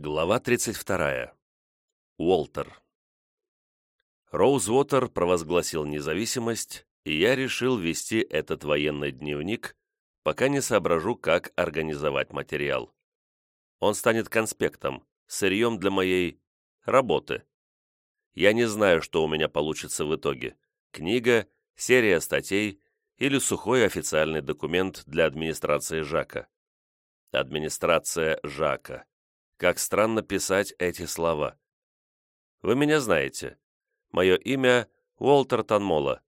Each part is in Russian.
Глава 32. Уолтер. Роузвотер провозгласил независимость, и я решил вести этот военный дневник, пока не соображу, как организовать материал. Он станет конспектом, сырьем для моей работы. Я не знаю, что у меня получится в итоге. Книга, серия статей или сухой официальный документ для администрации Жака. Администрация Жака. Как странно писать эти слова. Вы меня знаете. Мое имя Уолтер Танмола.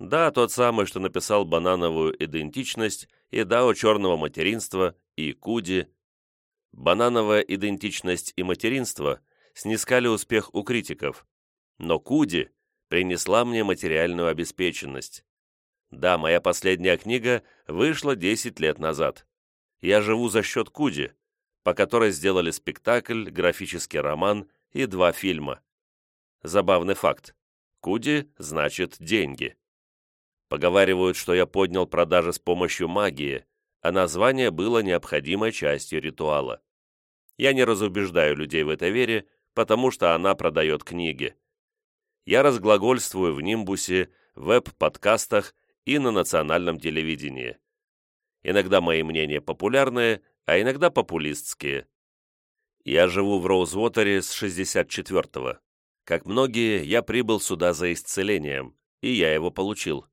Да, тот самый, что написал банановую идентичность и дао черного материнства и Куди. Банановая идентичность и материнство снискали успех у критиков, но Куди принесла мне материальную обеспеченность. Да, моя последняя книга вышла 10 лет назад. Я живу за счет Куди, по которой сделали спектакль, графический роман и два фильма. Забавный факт. Куди значит деньги. Поговаривают, что я поднял продажи с помощью магии, а название было необходимой частью ритуала. Я не разубеждаю людей в этой вере, потому что она продает книги. Я разглагольствую в Нимбусе, веб-подкастах и на национальном телевидении. Иногда мои мнения популярные, а иногда популистские. Я живу в Роузвотере с 64-го. Как многие, я прибыл сюда за исцелением, и я его получил.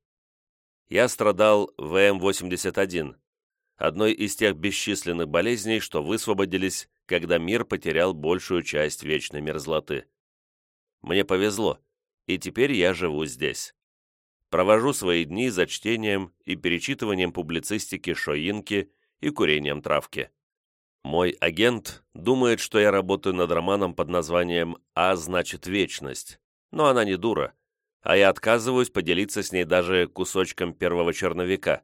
Я страдал ВМ-81, одной из тех бесчисленных болезней, что высвободились, когда мир потерял большую часть вечной мерзлоты. Мне повезло, и теперь я живу здесь. Провожу свои дни за чтением и перечитыванием публицистики Шоинки и курением травки. Мой агент думает, что я работаю над романом под названием «А значит вечность», но она не дура, а я отказываюсь поделиться с ней даже кусочком первого черновика,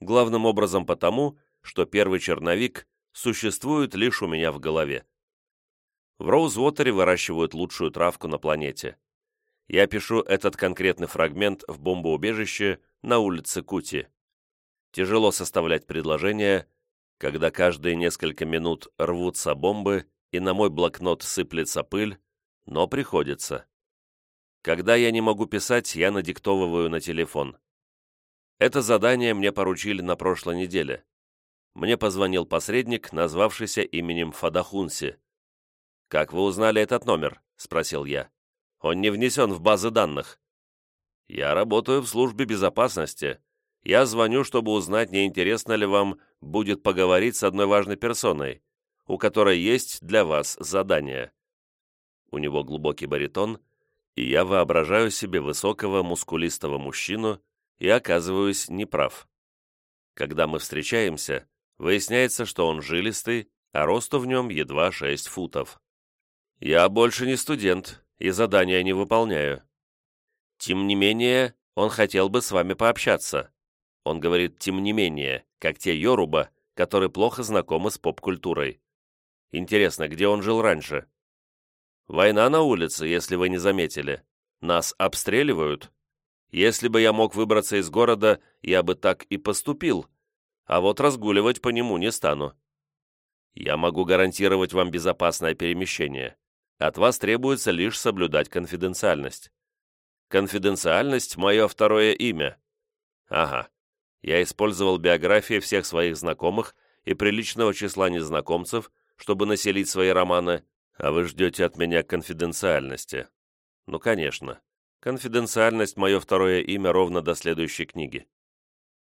главным образом потому, что первый черновик существует лишь у меня в голове. В Роузвотере выращивают лучшую травку на планете. Я пишу этот конкретный фрагмент в бомбоубежище на улице Кути. Тяжело составлять предложения, когда каждые несколько минут рвутся бомбы и на мой блокнот сыплется пыль, но приходится. Когда я не могу писать, я надиктовываю на телефон. Это задание мне поручили на прошлой неделе. Мне позвонил посредник, назвавшийся именем Фадахунси. «Как вы узнали этот номер?» – спросил я. «Он не внесен в базы данных». «Я работаю в службе безопасности. Я звоню, чтобы узнать, не интересно ли вам будет поговорить с одной важной персоной, у которой есть для вас задание. У него глубокий баритон, и я воображаю себе высокого мускулистого мужчину и оказываюсь неправ. Когда мы встречаемся, выясняется, что он жилистый, а росту в нем едва 6 футов. Я больше не студент и задания не выполняю. Тем не менее, он хотел бы с вами пообщаться. Он говорит «тем не менее», как те Йоруба, которые плохо знакомы с поп-культурой. Интересно, где он жил раньше? Война на улице, если вы не заметили. Нас обстреливают. Если бы я мог выбраться из города, я бы так и поступил. А вот разгуливать по нему не стану. Я могу гарантировать вам безопасное перемещение. От вас требуется лишь соблюдать конфиденциальность. Конфиденциальность – мое второе имя. Ага, я использовал биографии всех своих знакомых и приличного числа незнакомцев, чтобы населить свои романы, а вы ждете от меня конфиденциальности. Ну, конечно. Конфиденциальность – мое второе имя ровно до следующей книги.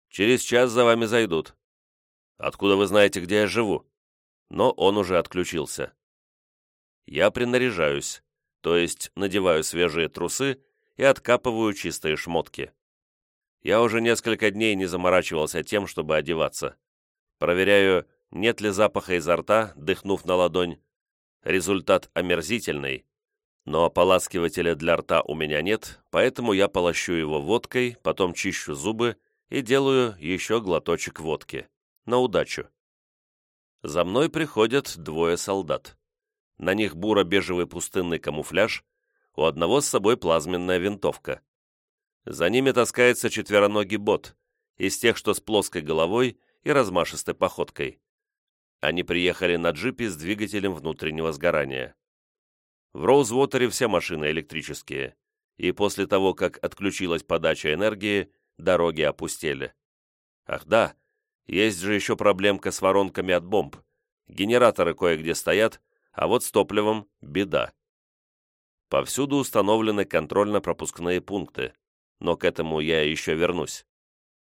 Через час за вами зайдут. Откуда вы знаете, где я живу? Но он уже отключился. Я принаряжаюсь, то есть надеваю свежие трусы и откапываю чистые шмотки. Я уже несколько дней не заморачивался тем, чтобы одеваться. Проверяю, нет ли запаха изо рта, дыхнув на ладонь. Результат омерзительный. Но ополаскивателя для рта у меня нет, поэтому я полощу его водкой, потом чищу зубы и делаю еще глоточек водки. На удачу. За мной приходят двое солдат. На них буро-бежевый пустынный камуфляж, у одного с собой плазменная винтовка. За ними таскается четвероногий бот, из тех, что с плоской головой и размашистой походкой. Они приехали на джипе с двигателем внутреннего сгорания. В Роузвотере все машины электрические, и после того, как отключилась подача энергии, дороги опустели. Ах да, есть же еще проблемка с воронками от бомб. Генераторы кое-где стоят, а вот с топливом беда. Повсюду установлены контрольно-пропускные пункты, но к этому я еще вернусь.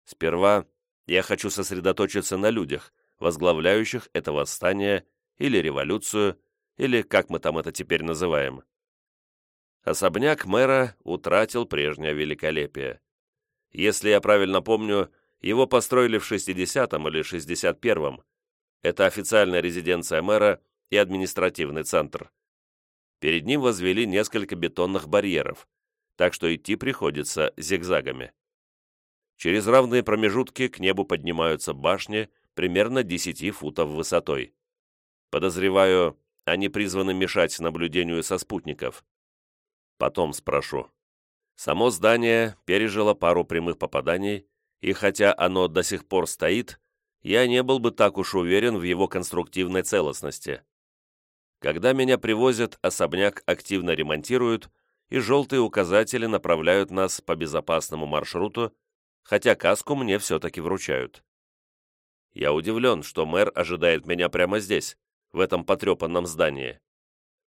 Сперва я хочу сосредоточиться на людях, возглавляющих это восстание или революцию, или как мы там это теперь называем. Особняк мэра утратил прежнее великолепие. Если я правильно помню, его построили в 60-м или 61-м. Это официальная резиденция мэра и административный центр перед ним возвели несколько бетонных барьеров, так что идти приходится зигзагами. Через равные промежутки к небу поднимаются башни примерно 10 футов высотой. Подозреваю, они призваны мешать наблюдению со спутников. Потом спрошу. Само здание пережило пару прямых попаданий, и хотя оно до сих пор стоит, я не был бы так уж уверен в его конструктивной целостности. Когда меня привозят, особняк активно ремонтируют, и желтые указатели направляют нас по безопасному маршруту, хотя каску мне все-таки вручают. Я удивлен, что мэр ожидает меня прямо здесь, в этом потрепанном здании.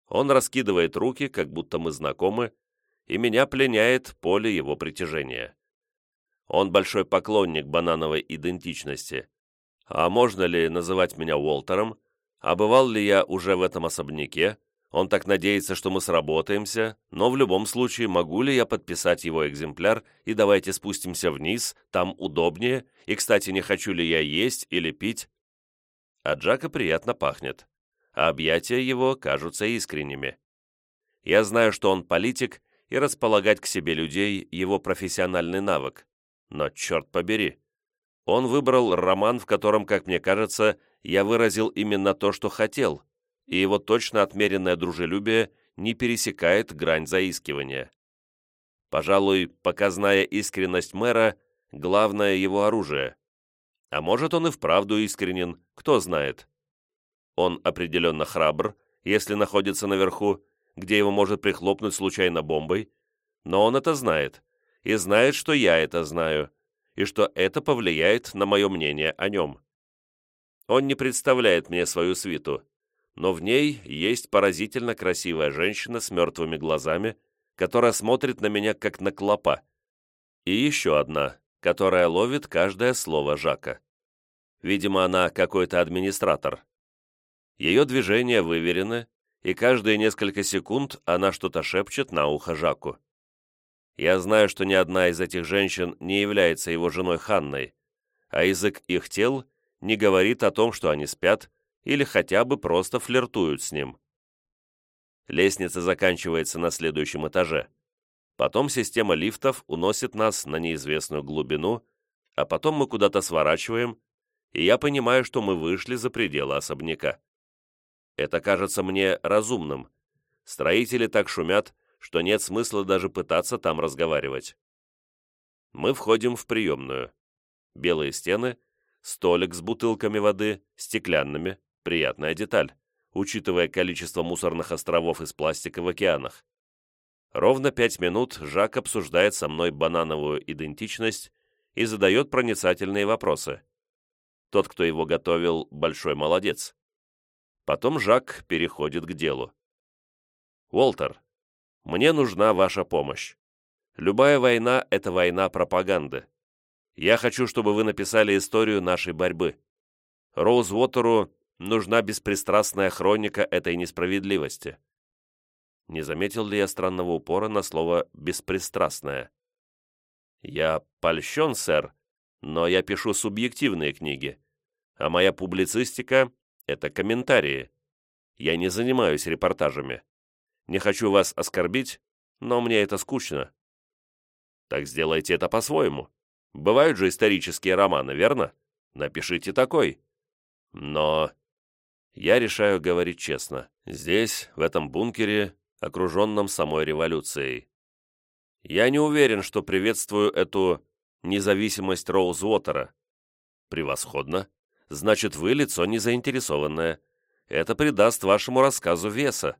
Он раскидывает руки, как будто мы знакомы, и меня пленяет поле его притяжения. Он большой поклонник банановой идентичности. А можно ли называть меня Уолтером, а бывал ли я уже в этом особняке? Он так надеется, что мы сработаемся, но в любом случае могу ли я подписать его экземпляр и давайте спустимся вниз, там удобнее, и, кстати, не хочу ли я есть или пить? А Джака приятно пахнет, а объятия его кажутся искренними. Я знаю, что он политик, и располагать к себе людей – его профессиональный навык. Но черт побери, он выбрал роман, в котором, как мне кажется, я выразил именно то, что хотел, и его точно отмеренное дружелюбие не пересекает грань заискивания. Пожалуй, показная искренность мэра – главное его оружие. А может, он и вправду искренен, кто знает. Он определенно храбр, если находится наверху, где его может прихлопнуть случайно бомбой, но он это знает, и знает, что я это знаю, и что это повлияет на мое мнение о нем. Он не представляет мне свою свиту, но в ней есть поразительно красивая женщина с мертвыми глазами, которая смотрит на меня как на клопа. И еще одна, которая ловит каждое слово Жака. Видимо, она какой-то администратор. Ее движения выверены, и каждые несколько секунд она что-то шепчет на ухо Жаку. Я знаю, что ни одна из этих женщин не является его женой Ханной, а язык их тел не говорит о том, что они спят или хотя бы просто флиртуют с ним. Лестница заканчивается на следующем этаже. Потом система лифтов уносит нас на неизвестную глубину, а потом мы куда-то сворачиваем, и я понимаю, что мы вышли за пределы особняка. Это кажется мне разумным. Строители так шумят, что нет смысла даже пытаться там разговаривать. Мы входим в приемную. Белые стены, Столик с бутылками воды, стеклянными, приятная деталь, учитывая количество мусорных островов из пластика в океанах. Ровно пять минут Жак обсуждает со мной банановую идентичность и задает проницательные вопросы. Тот, кто его готовил, большой молодец. Потом Жак переходит к делу. «Уолтер, мне нужна ваша помощь. Любая война — это война пропаганды. Я хочу, чтобы вы написали историю нашей борьбы. Роузвотеру нужна беспристрастная хроника этой несправедливости. Не заметил ли я странного упора на слово «беспристрастная»? Я польщен, сэр, но я пишу субъективные книги, а моя публицистика — это комментарии. Я не занимаюсь репортажами. Не хочу вас оскорбить, но мне это скучно. Так сделайте это по-своему. Бывают же исторические романы, верно? Напишите такой. Но я решаю говорить честно. Здесь, в этом бункере, окруженном самой революцией. Я не уверен, что приветствую эту независимость Роузвотера. Превосходно. значит, вы лицо не заинтересованное. Это придаст вашему рассказу веса.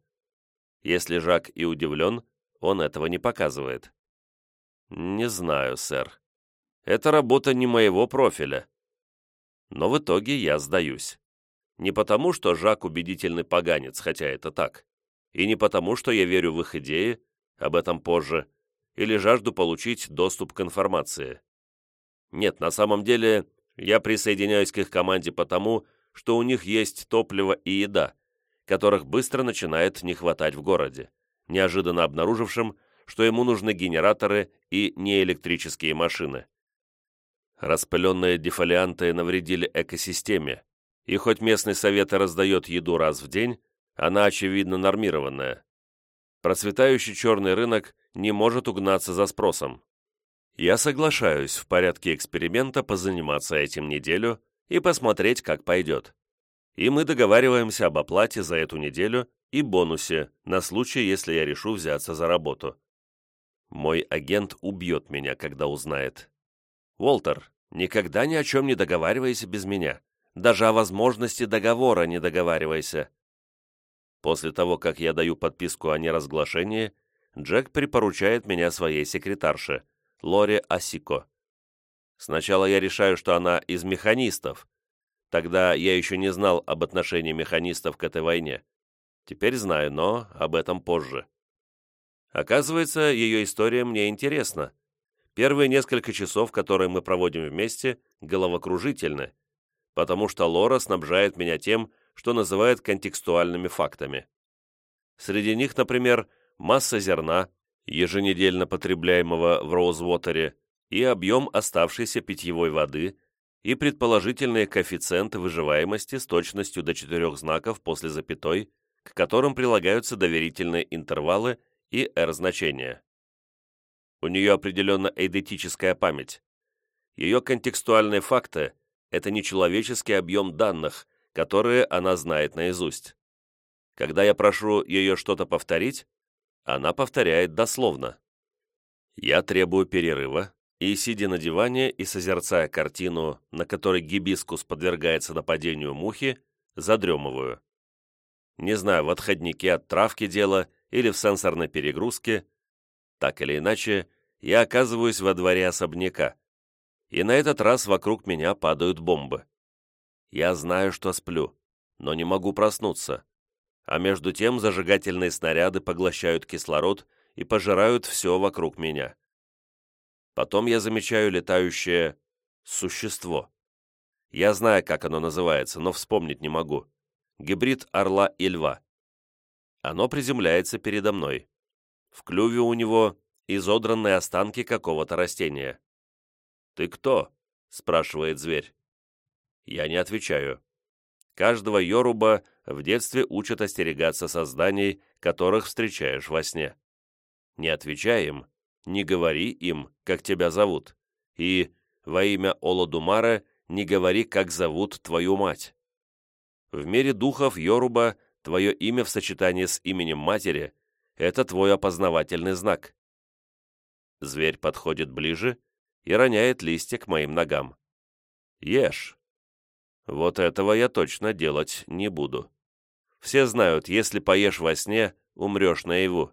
Если Жак и удивлен, он этого не показывает. Не знаю, сэр. Это работа не моего профиля. Но в итоге я сдаюсь. Не потому, что Жак убедительный поганец, хотя это так. И не потому, что я верю в их идеи, об этом позже, или жажду получить доступ к информации. Нет, на самом деле, я присоединяюсь к их команде потому, что у них есть топливо и еда, которых быстро начинает не хватать в городе, неожиданно обнаружившим, что ему нужны генераторы и неэлектрические машины. Распыленные дефолианты навредили экосистеме, и хоть местный совет и раздает еду раз в день, она, очевидно, нормированная. Процветающий черный рынок не может угнаться за спросом. Я соглашаюсь в порядке эксперимента позаниматься этим неделю и посмотреть, как пойдет. И мы договариваемся об оплате за эту неделю и бонусе на случай, если я решу взяться за работу. Мой агент убьет меня, когда узнает. Уолтер, никогда ни о чем не договаривайся без меня. Даже о возможности договора не договаривайся. После того, как я даю подписку о неразглашении, Джек припоручает меня своей секретарше, Лоре Асико. Сначала я решаю, что она из механистов. Тогда я еще не знал об отношении механистов к этой войне. Теперь знаю, но об этом позже. Оказывается, ее история мне интересна. Первые несколько часов, которые мы проводим вместе, головокружительны, потому что Лора снабжает меня тем, что называет контекстуальными фактами. Среди них, например, масса зерна, еженедельно потребляемого в Роузвотере, и объем оставшейся питьевой воды, и предположительные коэффициенты выживаемости с точностью до четырех знаков после запятой, к которым прилагаются доверительные интервалы и R-значения. У нее определенно эйдетическая память. Ее контекстуальные факты – это нечеловеческий объем данных, которые она знает наизусть. Когда я прошу ее что-то повторить, она повторяет дословно. Я требую перерыва, и, сидя на диване и созерцая картину, на которой гибискус подвергается нападению мухи, задремываю. Не знаю, в отходнике от травки дело или в сенсорной перегрузке. Так или иначе, я оказываюсь во дворе особняка, и на этот раз вокруг меня падают бомбы. Я знаю, что сплю, но не могу проснуться. А между тем зажигательные снаряды поглощают кислород и пожирают все вокруг меня. Потом я замечаю летающее существо. Я знаю, как оно называется, но вспомнить не могу. Гибрид орла и льва. Оно приземляется передо мной. В клюве у него изодранные останки какого-то растения. «Ты кто?» — спрашивает зверь. Я не отвечаю. Каждого Йоруба в детстве учат остерегаться созданий, которых встречаешь во сне. Не отвечай им, не говори им, как тебя зовут, и, во имя Олодумара, не говори, как зовут твою мать. В мире духов Йоруба твое имя в сочетании с именем матери – это твой опознавательный знак. Зверь подходит ближе и роняет листья к моим ногам. Ешь. Вот этого я точно делать не буду. Все знают, если поешь во сне, умрешь наяву.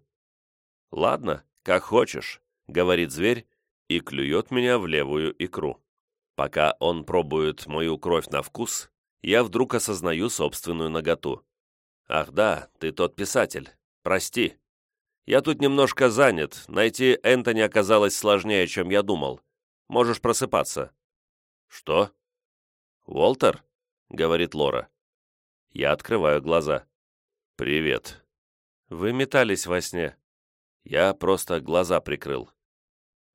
Ладно, как хочешь, говорит зверь и клюет меня в левую икру. Пока он пробует мою кровь на вкус, я вдруг осознаю собственную наготу. Ах да, ты тот писатель. Прости. Я тут немножко занят. Найти Энтони оказалось сложнее, чем я думал. Можешь просыпаться. Что? «Уолтер?» — говорит Лора. Я открываю глаза. «Привет». «Вы метались во сне». Я просто глаза прикрыл.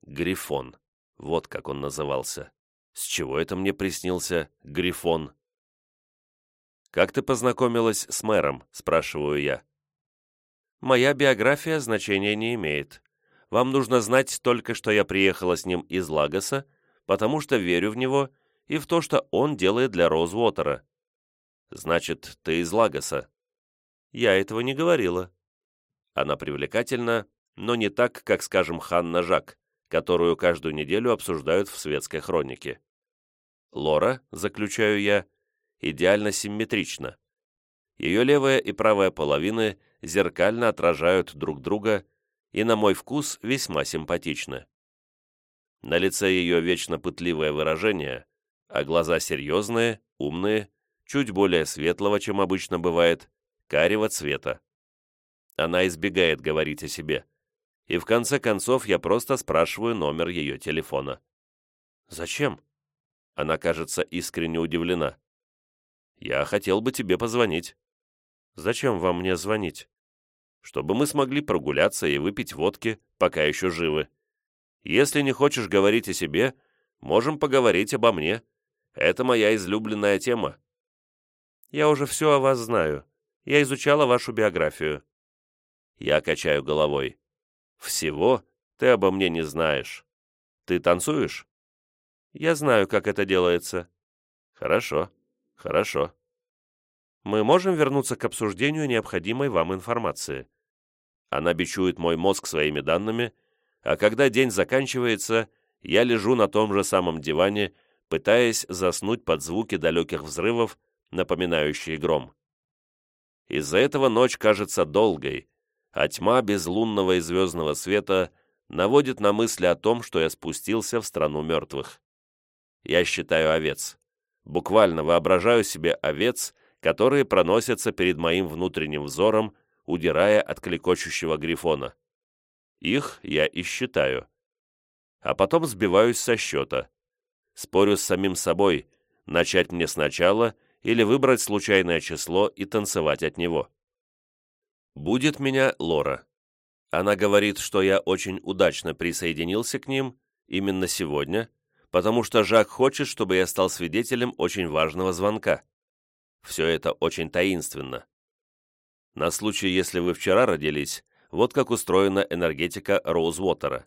Грифон. Вот как он назывался. С чего это мне приснился Грифон? «Как ты познакомилась с мэром?» — спрашиваю я. «Моя биография значения не имеет. Вам нужно знать только, что я приехала с ним из Лагоса, потому что верю в него и в то, что он делает для Роузвотера. Значит, ты из Лагоса. Я этого не говорила. Она привлекательна, но не так, как, скажем, Ханна Жак, которую каждую неделю обсуждают в светской хронике. Лора, заключаю я, идеально симметрична. Ее левая и правая половины зеркально отражают друг друга и, на мой вкус, весьма симпатичны. На лице ее вечно пытливое выражение, а глаза серьезные, умные, чуть более светлого, чем обычно бывает, карего цвета. Она избегает говорить о себе. И в конце концов я просто спрашиваю номер ее телефона. «Зачем?» Она кажется искренне удивлена. «Я хотел бы тебе позвонить». «Зачем вам мне звонить?» «Чтобы мы смогли прогуляться и выпить водки, пока еще живы. Если не хочешь говорить о себе, можем поговорить обо мне. Это моя излюбленная тема». «Я уже все о вас знаю. Я изучала вашу биографию». Я качаю головой. «Всего ты обо мне не знаешь. Ты танцуешь?» Я знаю, как это делается». «Хорошо, хорошо». «Мы можем вернуться к обсуждению необходимой вам информации». Она бичует мой мозг своими данными, а когда день заканчивается, я лежу на том же самом диване, пытаясь заснуть под звуки далеких взрывов, напоминающие гром. Из-за этого ночь кажется долгой, а тьма безлунного и звездного света наводит на мысли о том, что я спустился в страну мертвых я считаю овец. Буквально воображаю себе овец, которые проносятся перед моим внутренним взором, удирая от клекочущего грифона. Их я и считаю. А потом сбиваюсь со счета. Спорю с самим собой, начать мне сначала или выбрать случайное число и танцевать от него. Будет меня Лора. Она говорит, что я очень удачно присоединился к ним именно сегодня, потому что Жак хочет, чтобы я стал свидетелем очень важного звонка. Все это очень таинственно. На случай, если вы вчера родились, вот как устроена энергетика Роузвотера.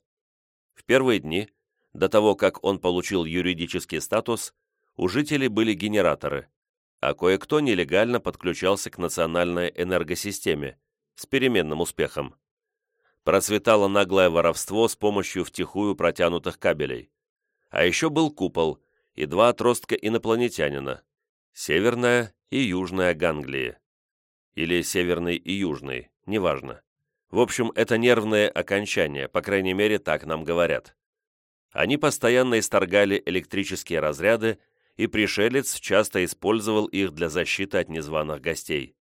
В первые дни, до того, как он получил юридический статус, у жителей были генераторы, а кое-кто нелегально подключался к национальной энергосистеме с переменным успехом. Процветало наглое воровство с помощью втихую протянутых кабелей. А еще был купол и два отростка инопланетянина, северная и южная Ганглии. Или северный и южный, неважно. В общем, это нервные окончания, по крайней мере, так нам говорят. Они постоянно исторгали электрические разряды, и пришелец часто использовал их для защиты от незваных гостей.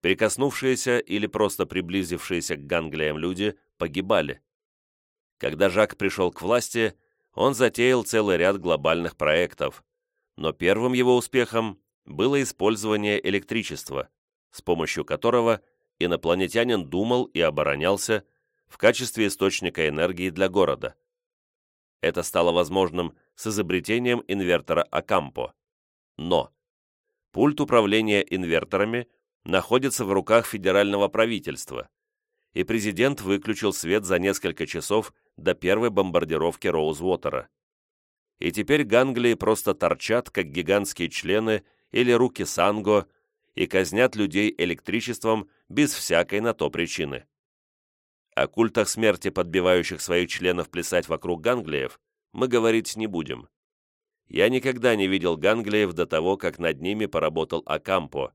Прикоснувшиеся или просто приблизившиеся к Ганглиям люди погибали. Когда Жак пришел к власти, он затеял целый ряд глобальных проектов, но первым его успехом было использование электричества, с помощью которого инопланетянин думал и оборонялся в качестве источника энергии для города. Это стало возможным с изобретением инвертора Акампо. Но пульт управления инверторами находится в руках федерального правительства, и президент выключил свет за несколько часов до первой бомбардировки Роузвотера. И теперь ганглии просто торчат, как гигантские члены или руки Санго, и казнят людей электричеством без всякой на то причины. О культах смерти, подбивающих своих членов плясать вокруг ганглиев, мы говорить не будем. Я никогда не видел ганглиев до того, как над ними поработал Акампо.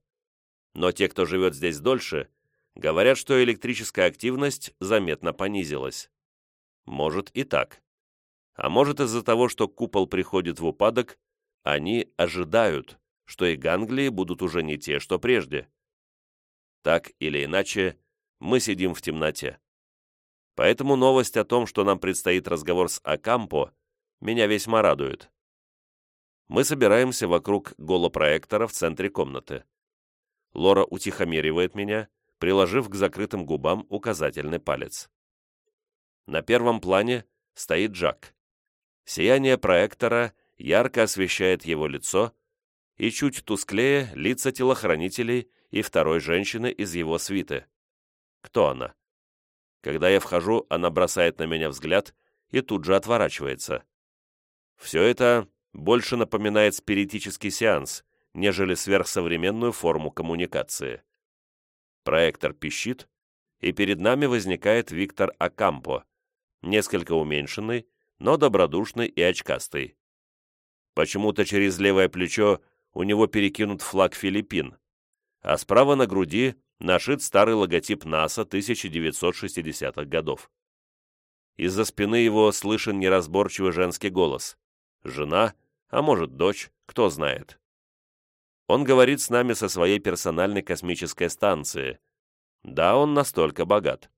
Но те, кто живет здесь дольше, говорят, что электрическая активность заметно понизилась. Может и так. А может из-за того, что купол приходит в упадок, они ожидают, что и ганглии будут уже не те, что прежде. Так или иначе, мы сидим в темноте. Поэтому новость о том, что нам предстоит разговор с Акампо, меня весьма радует. Мы собираемся вокруг голопроектора в центре комнаты. Лора утихомиривает меня, приложив к закрытым губам указательный палец. На первом плане стоит Джак. Сияние проектора ярко освещает его лицо, и чуть тусклее лица телохранителей и второй женщины из его свиты. Кто она? Когда я вхожу, она бросает на меня взгляд и тут же отворачивается. Все это больше напоминает спиритический сеанс, нежели сверхсовременную форму коммуникации. Проектор пищит, и перед нами возникает Виктор Акампо, несколько уменьшенный, но добродушный и очкастый. Почему-то через левое плечо у него перекинут флаг Филиппин, а справа на груди нашит старый логотип НАСА 1960-х годов. Из-за спины его слышен неразборчивый женский голос. Жена, а может дочь, кто знает. Он говорит с нами со своей персональной космической станции. Да, он настолько богат.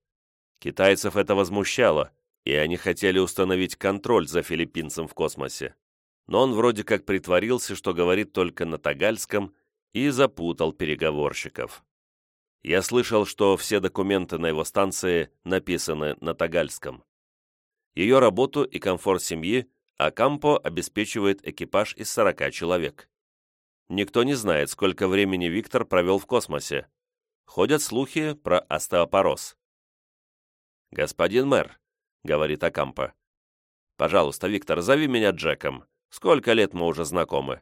Китайцев это возмущало, и они хотели установить контроль за филиппинцем в космосе. Но он вроде как притворился, что говорит только на тагальском, и запутал переговорщиков. Я слышал, что все документы на его станции написаны на тагальском. Ее работу и комфорт семьи Акампо обеспечивает экипаж из 40 человек. Никто не знает, сколько времени Виктор провел в космосе. Ходят слухи про остеопороз. «Господин мэр», — говорит Акампо, — «пожалуйста, Виктор, зови меня Джеком. Сколько лет мы уже знакомы?»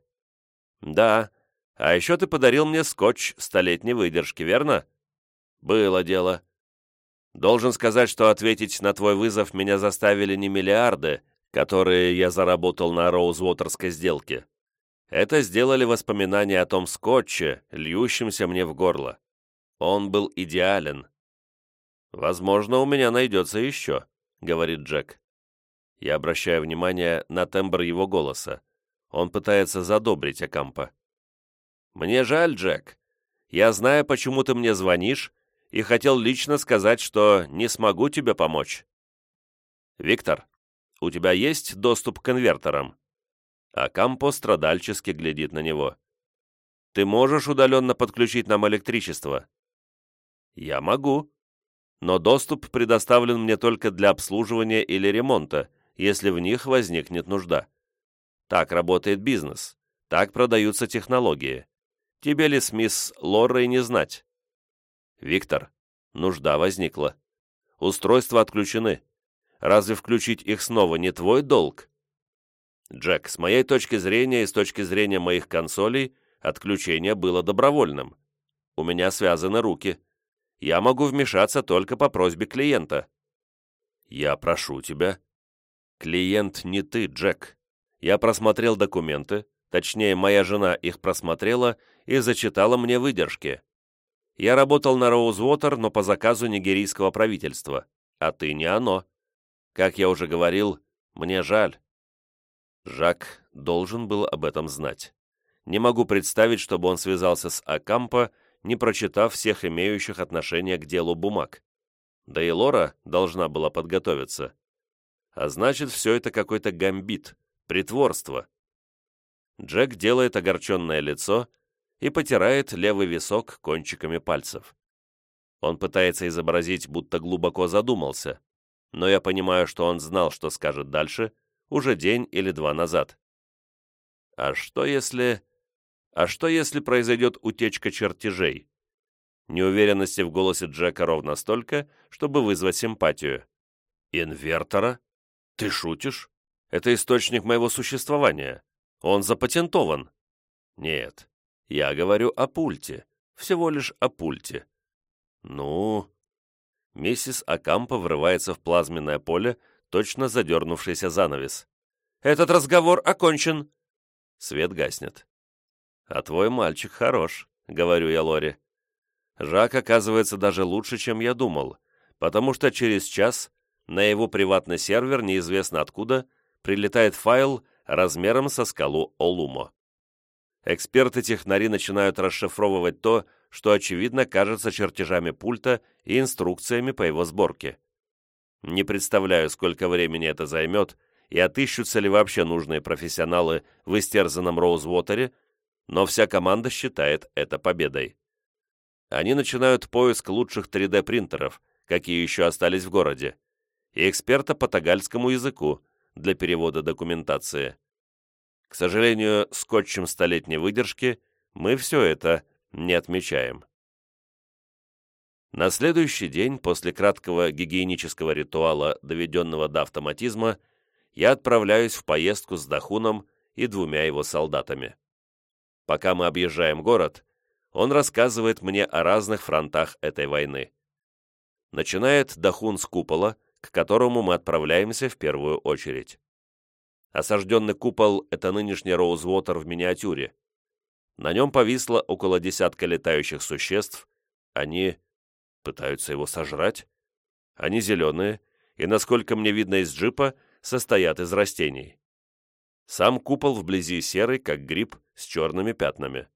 «Да. А еще ты подарил мне скотч столетней выдержки, верно?» «Было дело. Должен сказать, что ответить на твой вызов меня заставили не миллиарды, которые я заработал на Роузвотерской сделке. Это сделали воспоминания о том скотче, льющемся мне в горло. Он был идеален. «Возможно, у меня найдется еще», — говорит Джек. Я обращаю внимание на тембр его голоса. Он пытается задобрить Акампа. «Мне жаль, Джек. Я знаю, почему ты мне звонишь, и хотел лично сказать, что не смогу тебе помочь. Виктор, у тебя есть доступ к конвертерам?» А Кампо страдальчески глядит на него. «Ты можешь удаленно подключить нам электричество?» «Я могу. Но доступ предоставлен мне только для обслуживания или ремонта, если в них возникнет нужда. Так работает бизнес. Так продаются технологии. Тебе ли с мисс Лоррой не знать?» «Виктор, нужда возникла. Устройства отключены. Разве включить их снова не твой долг?» Джек, с моей точки зрения и с точки зрения моих консолей, отключение было добровольным. У меня связаны руки. Я могу вмешаться только по просьбе клиента. Я прошу тебя. Клиент не ты, Джек. Я просмотрел документы, точнее, моя жена их просмотрела и зачитала мне выдержки. Я работал на Роузвотер, но по заказу нигерийского правительства, а ты не оно. Как я уже говорил, мне жаль. Жак должен был об этом знать. Не могу представить, чтобы он связался с Акампо, не прочитав всех имеющих отношение к делу бумаг. Да и Лора должна была подготовиться. А значит, все это какой-то гамбит, притворство. Джек делает огорченное лицо и потирает левый висок кончиками пальцев. Он пытается изобразить, будто глубоко задумался, но я понимаю, что он знал, что скажет дальше, уже день или два назад. А что если... А что если произойдет утечка чертежей? Неуверенности в голосе Джека ровно столько, чтобы вызвать симпатию. Инвертора? Ты шутишь? Это источник моего существования. Он запатентован. Нет, я говорю о пульте. Всего лишь о пульте. Ну... Миссис Акампа врывается в плазменное поле, точно задернувшийся занавес. «Этот разговор окончен!» Свет гаснет. «А твой мальчик хорош», — говорю я Лори. Жак оказывается даже лучше, чем я думал, потому что через час на его приватный сервер неизвестно откуда прилетает файл размером со скалу Олумо. Эксперты-технари начинают расшифровывать то, что, очевидно, кажется чертежами пульта и инструкциями по его сборке. Не представляю, сколько времени это займет, и отыщутся ли вообще нужные профессионалы в истерзанном Роузвотере, но вся команда считает это победой. Они начинают поиск лучших 3D-принтеров, какие еще остались в городе, и эксперта по тагальскому языку для перевода документации. К сожалению, скотчем столетней выдержки мы все это не отмечаем. На следующий день, после краткого гигиенического ритуала, доведенного до автоматизма, я отправляюсь в поездку с Дахуном и двумя его солдатами. Пока мы объезжаем город, он рассказывает мне о разных фронтах этой войны. Начинает Дахун с купола, к которому мы отправляемся в первую очередь. Осажденный купол — это нынешний Роузвотер в миниатюре. На нем повисло около десятка летающих существ. Они пытаются его сожрать. Они зеленые, и, насколько мне видно из джипа, состоят из растений. Сам купол вблизи серый, как гриб, с черными пятнами.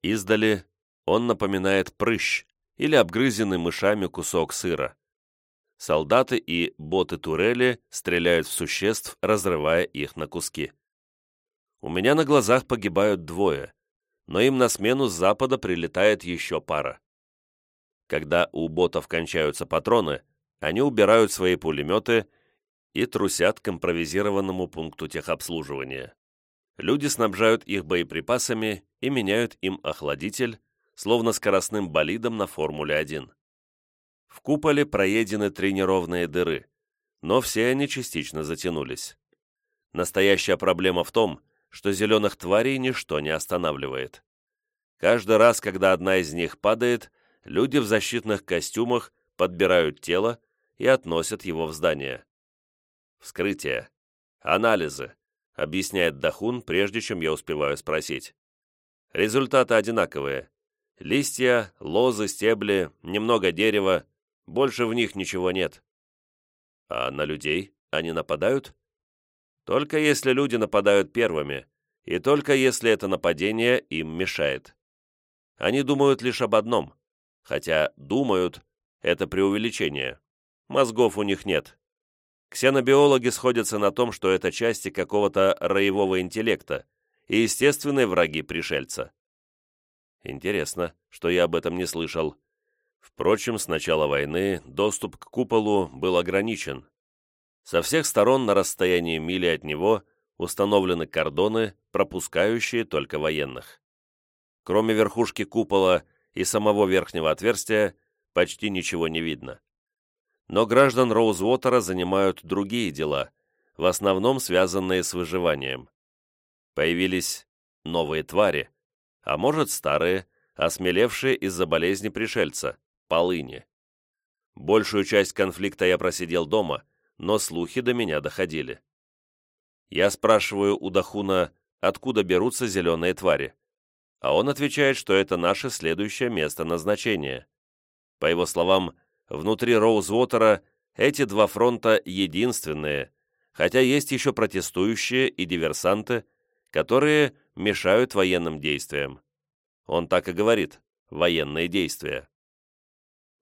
Издали он напоминает прыщ или обгрызенный мышами кусок сыра. Солдаты и боты-турели стреляют в существ, разрывая их на куски. У меня на глазах погибают двое, но им на смену с запада прилетает еще пара. Когда у ботов кончаются патроны, они убирают свои пулеметы и трусят к импровизированному пункту техобслуживания. Люди снабжают их боеприпасами и меняют им охладитель, словно скоростным болидом на Формуле-1. В куполе проедены тренировные дыры, но все они частично затянулись. Настоящая проблема в том, что зеленых тварей ничто не останавливает. Каждый раз, когда одна из них падает, люди в защитных костюмах подбирают тело и относят его в здание. Вскрытие. Анализы, объясняет Дахун, прежде чем я успеваю спросить. Результаты одинаковые. Листья, лозы, стебли, немного дерева, больше в них ничего нет. А на людей они нападают? Только если люди нападают первыми, и только если это нападение им мешает. Они думают лишь об одном, хотя «думают» — это преувеличение. Мозгов у них нет. Ксенобиологи сходятся на том, что это части какого-то роевого интеллекта и естественные враги пришельца. Интересно, что я об этом не слышал. Впрочем, с начала войны доступ к куполу был ограничен, со всех сторон на расстоянии мили от него установлены кордоны, пропускающие только военных. Кроме верхушки купола и самого верхнего отверстия, почти ничего не видно. Но граждан Роузвотера занимают другие дела, в основном связанные с выживанием. Появились новые твари, а может старые, осмелевшие из-за болезни пришельца, полыни. Большую часть конфликта я просидел дома, но слухи до меня доходили. Я спрашиваю у Дахуна, откуда берутся зеленые твари, а он отвечает, что это наше следующее место назначения. По его словам, внутри Роузвотера эти два фронта единственные, хотя есть еще протестующие и диверсанты, которые мешают военным действиям. Он так и говорит «военные действия».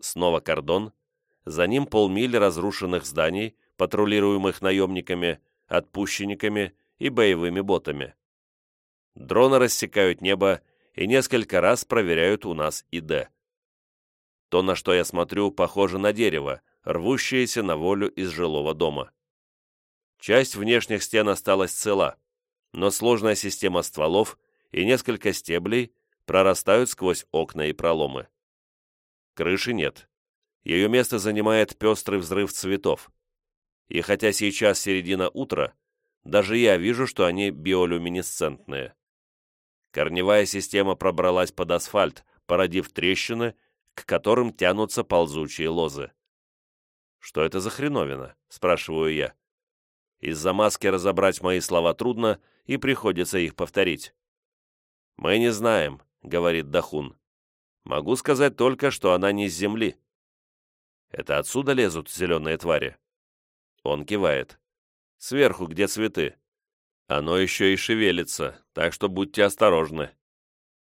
Снова кордон, за ним полмили разрушенных зданий, патрулируемых наемниками, отпущенниками и боевыми ботами. Дроны рассекают небо и несколько раз проверяют у нас ИД. То, на что я смотрю, похоже на дерево, рвущееся на волю из жилого дома. Часть внешних стен осталась цела, но сложная система стволов и несколько стеблей прорастают сквозь окна и проломы. Крыши нет. Ее место занимает пестрый взрыв цветов. И хотя сейчас середина утра, даже я вижу, что они биолюминесцентные. Корневая система пробралась под асфальт, породив трещины, к которым тянутся ползучие лозы. «Что это за хреновина?» – спрашиваю я. Из-за маски разобрать мои слова трудно, и приходится их повторить. «Мы не знаем», — говорит Дахун. «Могу сказать только, что она не с земли». «Это отсюда лезут зеленые твари?» Он кивает. «Сверху, где цветы. Оно еще и шевелится, так что будьте осторожны».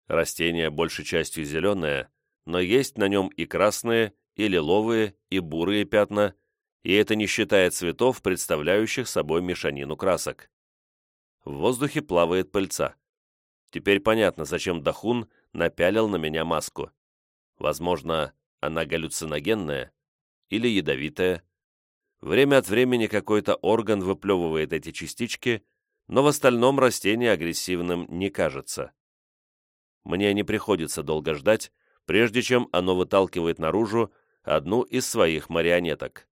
Растение большей частью зеленое, но есть на нем и красные, и лиловые, и бурые пятна, и это не считая цветов, представляющих собой мешанину красок. В воздухе плавает пыльца. Теперь понятно, зачем Дахун напялил на меня маску. Возможно, она галлюциногенная или ядовитая, Время от времени какой-то орган выплевывает эти частички, но в остальном растение агрессивным не кажется. Мне не приходится долго ждать, прежде чем оно выталкивает наружу одну из своих марионеток.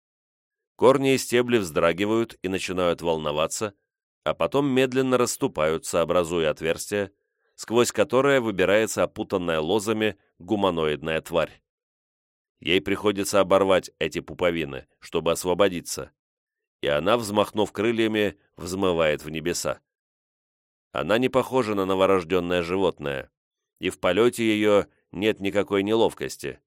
Корни и стебли вздрагивают и начинают волноваться, а потом медленно расступаются, образуя отверстие, сквозь которое выбирается опутанная лозами гуманоидная тварь. Ей приходится оборвать эти пуповины, чтобы освободиться, и она, взмахнув крыльями, взмывает в небеса. Она не похожа на новорожденное животное. и в полете ее нет никакой неловкости.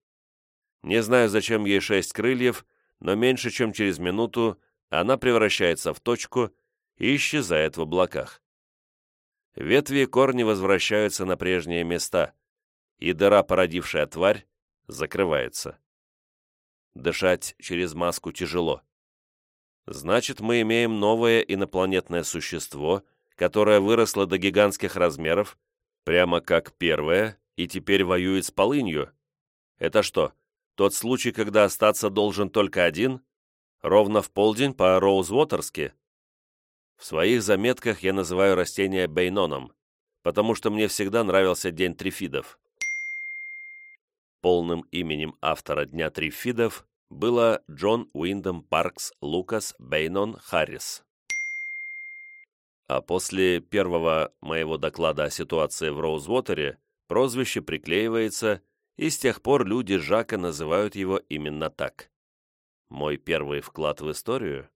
Не знаю, зачем ей шесть крыльев, но меньше чем через минуту она превращается в точку и исчезает в облаках. Ветви и корни возвращаются на прежние места, и дыра, породившая тварь, закрывается. Дышать через маску тяжело. Значит, мы имеем новое инопланетное существо, которое выросло до гигантских размеров, прямо как первое, и теперь воюет с полынью. Это что, тот случай, когда остаться должен только один? Ровно в полдень по Роузвотерски? В своих заметках я называю растение бейноном, потому что мне всегда нравился День трифидов. Полным именем автора Дня трифидов было Джон Уиндом Паркс Лукас Бейнон Харрис. А после первого моего доклада о ситуации в Роузвотере прозвище приклеивается, и с тех пор люди Жака называют его именно так. Мой первый вклад в историю?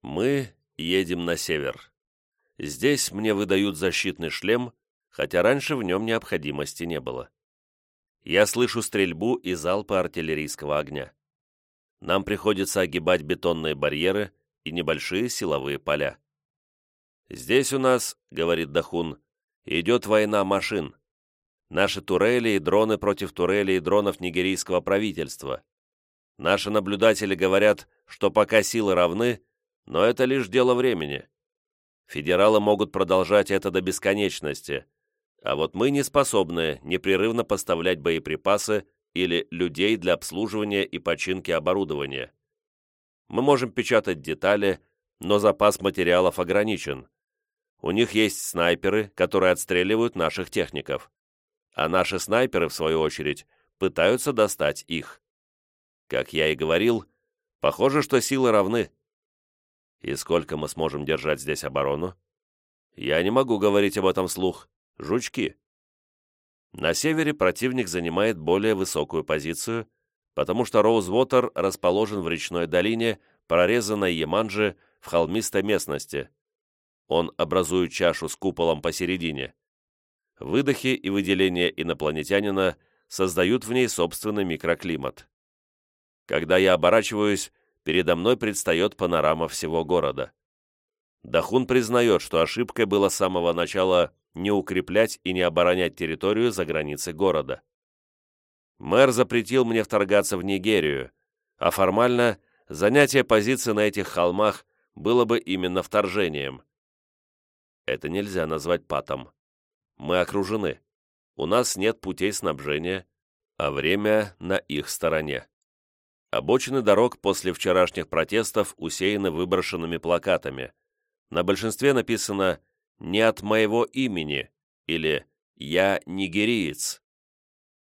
Мы едем на север. Здесь мне выдают защитный шлем, хотя раньше в нем необходимости не было. Я слышу стрельбу и залпы артиллерийского огня. Нам приходится огибать бетонные барьеры и небольшие силовые поля. «Здесь у нас, — говорит Дахун, — идет война машин. Наши турели и дроны против турелей и дронов нигерийского правительства. Наши наблюдатели говорят, что пока силы равны, но это лишь дело времени. Федералы могут продолжать это до бесконечности, а вот мы не способны непрерывно поставлять боеприпасы или людей для обслуживания и починки оборудования. Мы можем печатать детали, но запас материалов ограничен. У них есть снайперы, которые отстреливают наших техников. А наши снайперы, в свою очередь, пытаются достать их. Как я и говорил, похоже, что силы равны. И сколько мы сможем держать здесь оборону? Я не могу говорить об этом слух. Жучки. На севере противник занимает более высокую позицию, потому что Роузвотер расположен в речной долине, прорезанной Яманджи в холмистой местности. Он образует чашу с куполом посередине. Выдохи и выделения инопланетянина создают в ней собственный микроклимат. Когда я оборачиваюсь, передо мной предстает панорама всего города. Дахун признает, что ошибкой было с самого начала не укреплять и не оборонять территорию за границей города. Мэр запретил мне вторгаться в Нигерию, а формально занятие позиции на этих холмах было бы именно вторжением. Это нельзя назвать патом. Мы окружены. У нас нет путей снабжения, а время на их стороне. Обочины дорог после вчерашних протестов усеяны выброшенными плакатами. На большинстве написано «Не от моего имени» или «Я нигериец».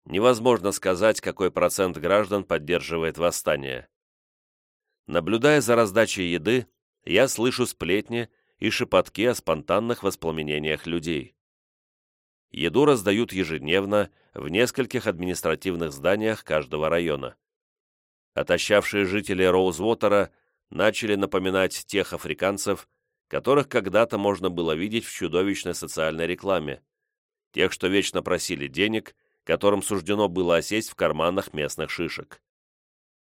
Невозможно сказать, какой процент граждан поддерживает восстание. Наблюдая за раздачей еды, я слышу сплетни и шепотки о спонтанных воспламенениях людей. Еду раздают ежедневно в нескольких административных зданиях каждого района отощавшие жители Роузвотера начали напоминать тех африканцев, которых когда-то можно было видеть в чудовищной социальной рекламе, тех, что вечно просили денег, которым суждено было осесть в карманах местных шишек.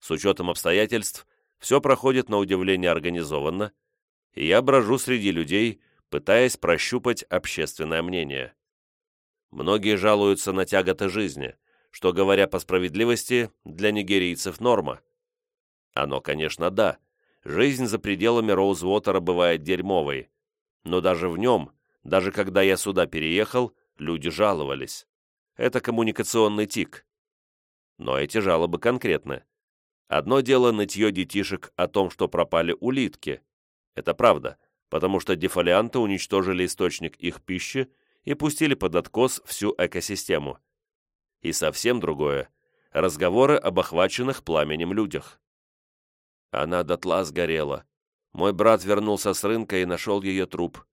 С учетом обстоятельств, все проходит на удивление организованно, и я брожу среди людей, пытаясь прощупать общественное мнение. Многие жалуются на тяготы жизни – что, говоря по справедливости, для нигерийцев норма. Оно, конечно, да, жизнь за пределами Роузвотера бывает дерьмовой, но даже в нем, даже когда я сюда переехал, люди жаловались. Это коммуникационный тик. Но эти жалобы конкретны. Одно дело нытье детишек о том, что пропали улитки. Это правда, потому что дефолианты уничтожили источник их пищи и пустили под откос всю экосистему и совсем другое — разговоры об охваченных пламенем людях. Она дотла сгорела. Мой брат вернулся с рынка и нашел ее труп.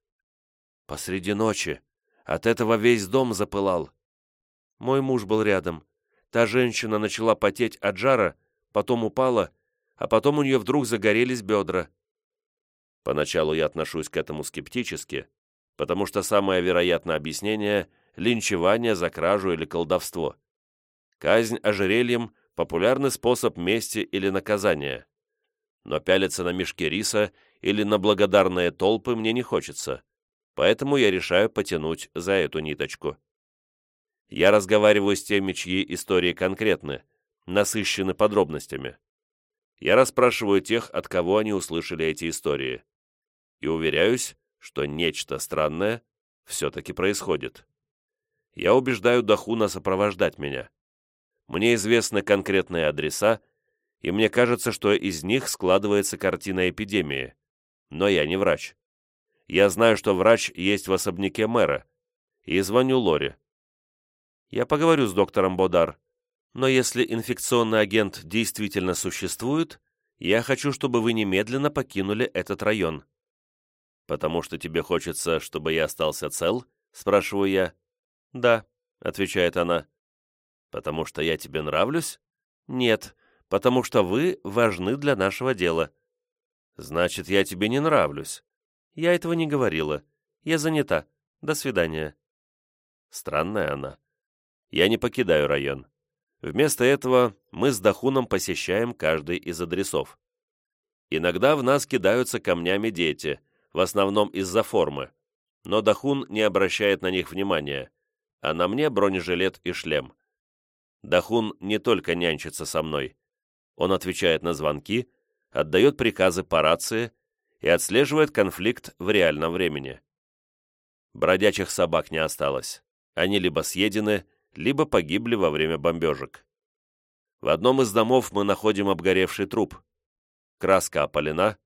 Посреди ночи. От этого весь дом запылал. Мой муж был рядом. Та женщина начала потеть от жара, потом упала, а потом у нее вдруг загорелись бедра. Поначалу я отношусь к этому скептически, потому что самое вероятное объяснение линчевание за кражу или колдовство. Казнь ожерельем – популярный способ мести или наказания. Но пялиться на мешки риса или на благодарные толпы мне не хочется, поэтому я решаю потянуть за эту ниточку. Я разговариваю с теми, чьи истории конкретны, насыщены подробностями. Я расспрашиваю тех, от кого они услышали эти истории. И уверяюсь, что нечто странное все-таки происходит. Я убеждаю Дахуна сопровождать меня. Мне известны конкретные адреса, и мне кажется, что из них складывается картина эпидемии. Но я не врач. Я знаю, что врач есть в особняке мэра, и звоню Лоре. Я поговорю с доктором Бодар, но если инфекционный агент действительно существует, я хочу, чтобы вы немедленно покинули этот район. «Потому что тебе хочется, чтобы я остался цел?» — спрашиваю я. «Да», — отвечает она. «Потому что я тебе нравлюсь?» «Нет, потому что вы важны для нашего дела». «Значит, я тебе не нравлюсь». «Я этого не говорила. Я занята. До свидания». Странная она. Я не покидаю район. Вместо этого мы с Дахуном посещаем каждый из адресов. Иногда в нас кидаются камнями дети, в основном из-за формы, но Дахун не обращает на них внимания, а на мне бронежилет и шлем. Дахун не только нянчится со мной. Он отвечает на звонки, отдает приказы по рации и отслеживает конфликт в реальном времени. Бродячих собак не осталось. Они либо съедены, либо погибли во время бомбежек. В одном из домов мы находим обгоревший труп. Краска опалена,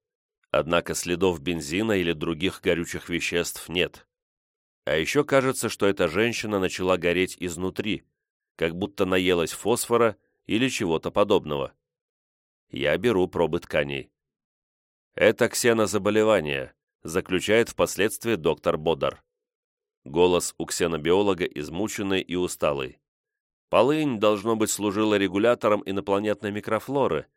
Однако следов бензина или других горючих веществ нет. А еще кажется, что эта женщина начала гореть изнутри, как будто наелась фосфора или чего-то подобного. Я беру пробы тканей. Это ксенозаболевание, заключает впоследствии доктор Бодар. Голос у ксенобиолога измученный и усталый. Полынь, должно быть, служила регулятором инопланетной микрофлоры,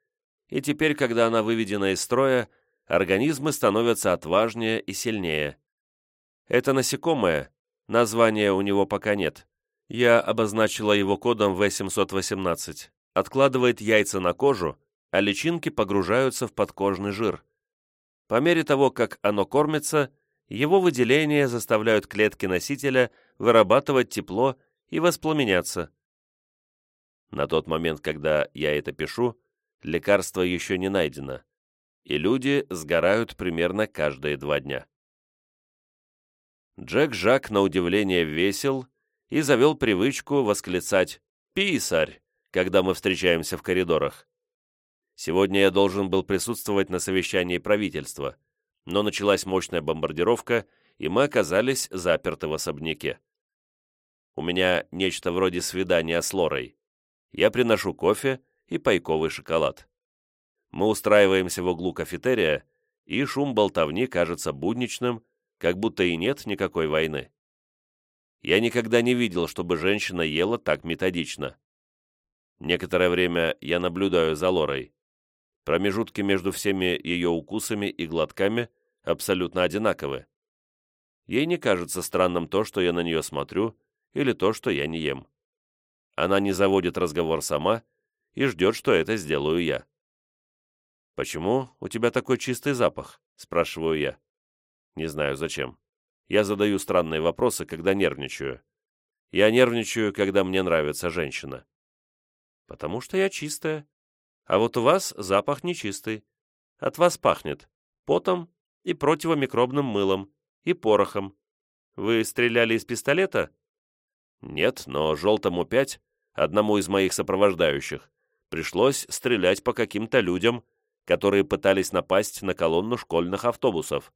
и теперь, когда она выведена из строя, организмы становятся отважнее и сильнее. Это насекомое, названия у него пока нет. Я обозначила его кодом В718. Откладывает яйца на кожу, а личинки погружаются в подкожный жир. По мере того, как оно кормится, его выделения заставляют клетки носителя вырабатывать тепло и воспламеняться. На тот момент, когда я это пишу, лекарство еще не найдено и люди сгорают примерно каждые два дня. Джек Жак на удивление весел и завел привычку восклицать «Писарь!», когда мы встречаемся в коридорах. Сегодня я должен был присутствовать на совещании правительства, но началась мощная бомбардировка, и мы оказались заперты в особняке. У меня нечто вроде свидания с Лорой. Я приношу кофе и пайковый шоколад. Мы устраиваемся в углу кафетерия, и шум болтовни кажется будничным, как будто и нет никакой войны. Я никогда не видел, чтобы женщина ела так методично. Некоторое время я наблюдаю за Лорой. Промежутки между всеми ее укусами и глотками абсолютно одинаковы. Ей не кажется странным то, что я на нее смотрю, или то, что я не ем. Она не заводит разговор сама и ждет, что это сделаю я. «Почему у тебя такой чистый запах?» – спрашиваю я. Не знаю, зачем. Я задаю странные вопросы, когда нервничаю. Я нервничаю, когда мне нравится женщина. Потому что я чистая. А вот у вас запах нечистый. От вас пахнет потом и противомикробным мылом, и порохом. Вы стреляли из пистолета? Нет, но желтому пять, одному из моих сопровождающих, пришлось стрелять по каким-то людям, которые пытались напасть на колонну школьных автобусов.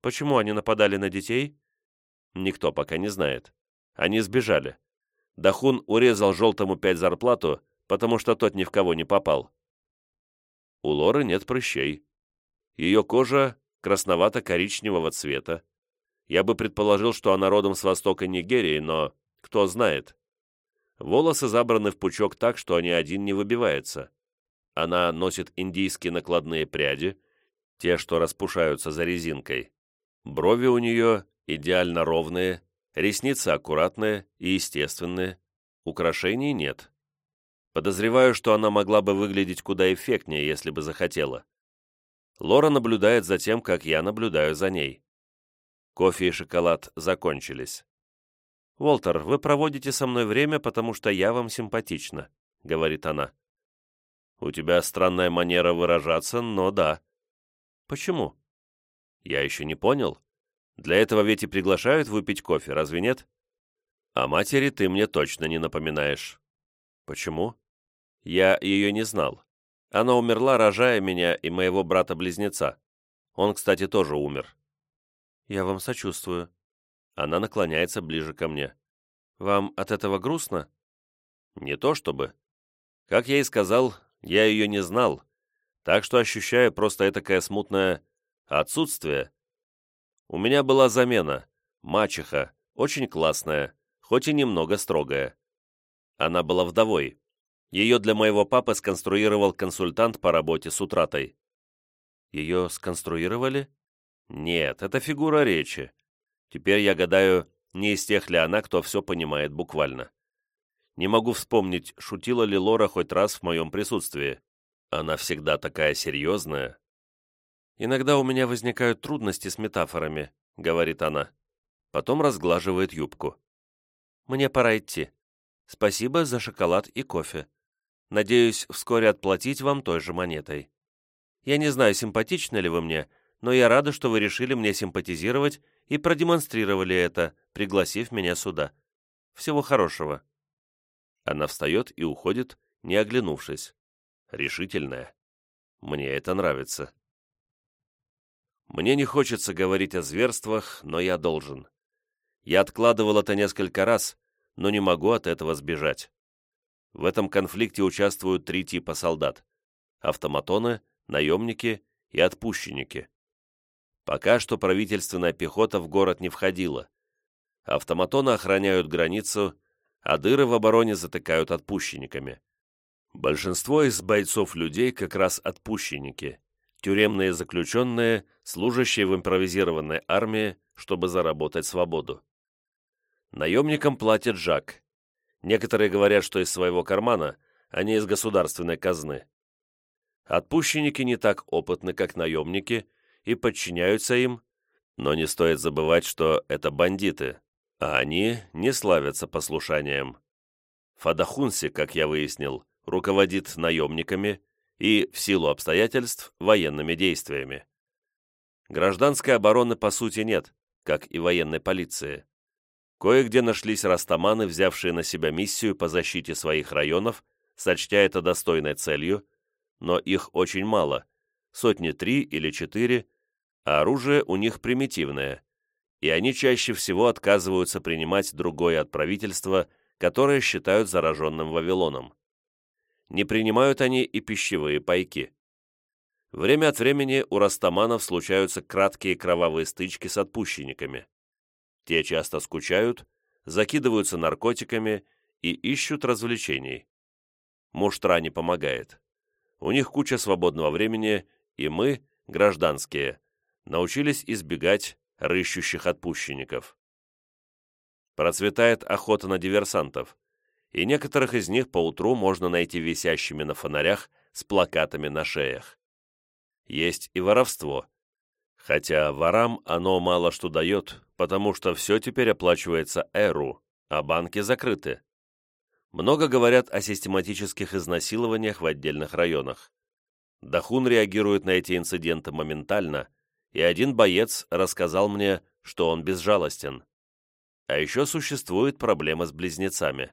Почему они нападали на детей? Никто пока не знает. Они сбежали. Дахун урезал желтому пять зарплату, потому что тот ни в кого не попал. У Лоры нет прыщей. Ее кожа красновато-коричневого цвета. Я бы предположил, что она родом с востока Нигерии, но кто знает. Волосы забраны в пучок так, что ни один не выбивается. Она носит индийские накладные пряди, те, что распушаются за резинкой. Брови у нее идеально ровные, Ресницы аккуратные и естественные, украшений нет. Подозреваю, что она могла бы выглядеть куда эффектнее, если бы захотела. Лора наблюдает за тем, как я наблюдаю за ней. Кофе и шоколад закончились. «Уолтер, вы проводите со мной время, потому что я вам симпатична», — говорит она. «У тебя странная манера выражаться, но да». «Почему?» «Я еще не понял. Для этого ведь и приглашают выпить кофе, разве нет?» «О матери ты мне точно не напоминаешь». «Почему?» «Я ее не знал. Она умерла, рожая меня и моего брата-близнеца. Он, кстати, тоже умер». «Я вам сочувствую». Она наклоняется ближе ко мне. «Вам от этого грустно?» «Не то чтобы. Как я и сказал, я ее не знал, так что ощущаю просто этакое смутное отсутствие. У меня была замена, мачеха, очень классная, хоть и немного строгая. Она была вдовой. Ее для моего папы сконструировал консультант по работе с утратой. Ее сконструировали? Нет, это фигура речи. Теперь я гадаю, не из тех ли она, кто все понимает буквально. Не могу вспомнить, шутила ли Лора хоть раз в моем присутствии. Она всегда такая серьезная. «Иногда у меня возникают трудности с метафорами», — говорит она. Потом разглаживает юбку. «Мне пора идти. Спасибо за шоколад и кофе. Надеюсь, вскоре отплатить вам той же монетой. Я не знаю, симпатичны ли вы мне, но я рада, что вы решили мне симпатизировать и продемонстрировали это, пригласив меня сюда. Всего хорошего». Она встает и уходит, не оглянувшись. Решительная. Мне это нравится. Мне не хочется говорить о зверствах, но я должен. Я откладывал это несколько раз, но не могу от этого сбежать. В этом конфликте участвуют три типа солдат. Автоматоны, наемники и отпущенники. Пока что правительственная пехота в город не входила. Автоматоны охраняют границу, а дыры в обороне затыкают отпущенниками. Большинство из бойцов людей как раз отпущенники, тюремные заключенные, служащие в импровизированной армии, чтобы заработать свободу. Наемникам платит Жак. Некоторые говорят, что из своего кармана, а не из государственной казны. Отпущенники не так опытны, как наемники, и подчиняются им, но не стоит забывать, что это бандиты, а они не славятся послушанием. Фадахунси, как я выяснил, руководит наемниками и, в силу обстоятельств, военными действиями. Гражданской обороны по сути нет, как и военной полиции. Кое-где нашлись растаманы, взявшие на себя миссию по защите своих районов, сочтя это достойной целью, но их очень мало, сотни три или четыре, а оружие у них примитивное, и они чаще всего отказываются принимать другое от правительства, которое считают зараженным Вавилоном. Не принимают они и пищевые пайки. Время от времени у растаманов случаются краткие кровавые стычки с отпущенниками. Те часто скучают, закидываются наркотиками и ищут развлечений. Муштра не помогает. У них куча свободного времени, и мы, гражданские, научились избегать рыщущих отпущенников. Процветает охота на диверсантов, и некоторых из них поутру можно найти висящими на фонарях с плакатами на шеях. Есть и воровство, хотя ворам оно мало что дает, потому что все теперь оплачивается Эру, а банки закрыты. Много говорят о систематических изнасилованиях в отдельных районах. Дахун реагирует на эти инциденты моментально, и один боец рассказал мне, что он безжалостен. А еще существует проблема с близнецами.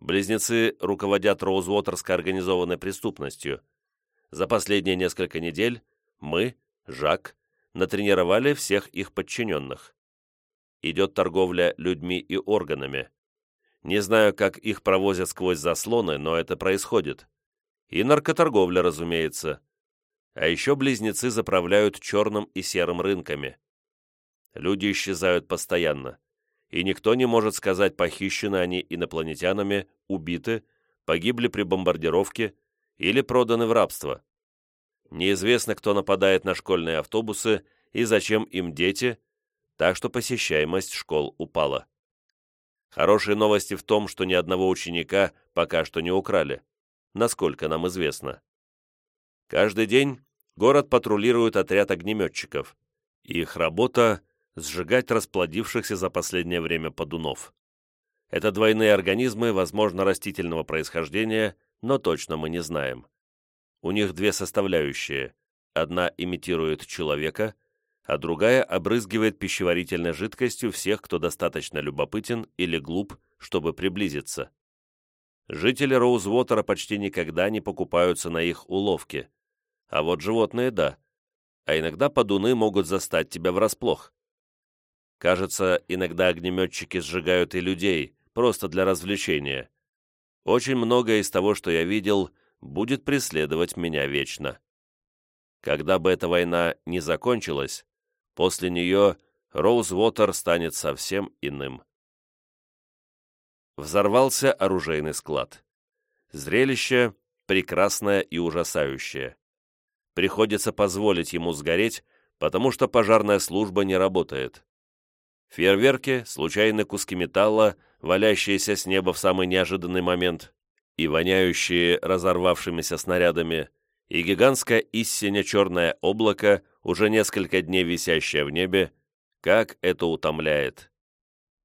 Близнецы руководят Роузвотерской организованной преступностью. За последние несколько недель мы, Жак, натренировали всех их подчиненных. Идет торговля людьми и органами. Не знаю, как их провозят сквозь заслоны, но это происходит. И наркоторговля, разумеется. А еще близнецы заправляют черным и серым рынками. Люди исчезают постоянно, и никто не может сказать, похищены они инопланетянами, убиты, погибли при бомбардировке или проданы в рабство. Неизвестно, кто нападает на школьные автобусы и зачем им дети, так что посещаемость школ упала. Хорошие новости в том, что ни одного ученика пока что не украли, насколько нам известно. Каждый день город патрулирует отряд огнеметчиков. Их работа – сжигать расплодившихся за последнее время подунов. Это двойные организмы, возможно, растительного происхождения, но точно мы не знаем. У них две составляющие. Одна имитирует человека, а другая обрызгивает пищеварительной жидкостью всех, кто достаточно любопытен или глуп, чтобы приблизиться. Жители Роузвотера почти никогда не покупаются на их уловки. А вот животные – да. А иногда подуны могут застать тебя врасплох. Кажется, иногда огнеметчики сжигают и людей, просто для развлечения. Очень многое из того, что я видел, будет преследовать меня вечно. Когда бы эта война не закончилась, после нее Роузвотер станет совсем иным. Взорвался оружейный склад. Зрелище прекрасное и ужасающее. Приходится позволить ему сгореть, потому что пожарная служба не работает. Фейерверки, случайные куски металла, валящиеся с неба в самый неожиданный момент, и воняющие разорвавшимися снарядами, и гигантское истиня черное облако, уже несколько дней висящее в небе, как это утомляет.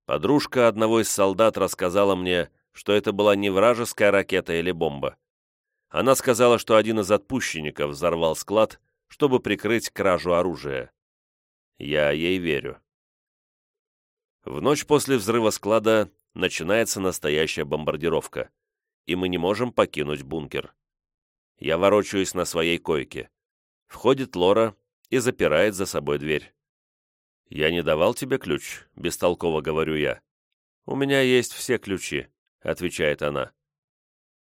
Подружка одного из солдат рассказала мне, что это была не вражеская ракета или бомба. Она сказала, что один из отпущенников взорвал склад, чтобы прикрыть кражу оружия. Я ей верю. В ночь после взрыва склада начинается настоящая бомбардировка и мы не можем покинуть бункер. Я ворочаюсь на своей койке. Входит Лора и запирает за собой дверь. «Я не давал тебе ключ», — бестолково говорю я. «У меня есть все ключи», — отвечает она.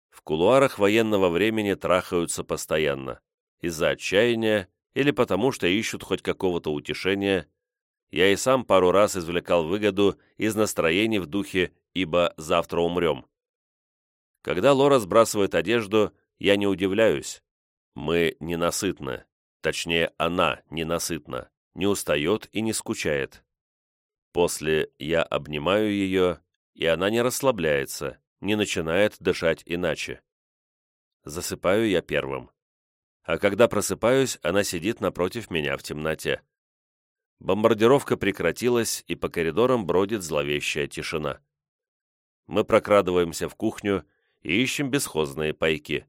В кулуарах военного времени трахаются постоянно. Из-за отчаяния или потому, что ищут хоть какого-то утешения. Я и сам пару раз извлекал выгоду из настроений в духе «ибо завтра умрем». Когда Лора сбрасывает одежду, я не удивляюсь. Мы ненасытны. Точнее, она ненасытна, не устает и не скучает. После я обнимаю ее, и она не расслабляется, не начинает дышать иначе. Засыпаю я первым. А когда просыпаюсь, она сидит напротив меня в темноте. Бомбардировка прекратилась, и по коридорам бродит зловещая тишина. Мы прокрадываемся в кухню и ищем бесхозные пайки.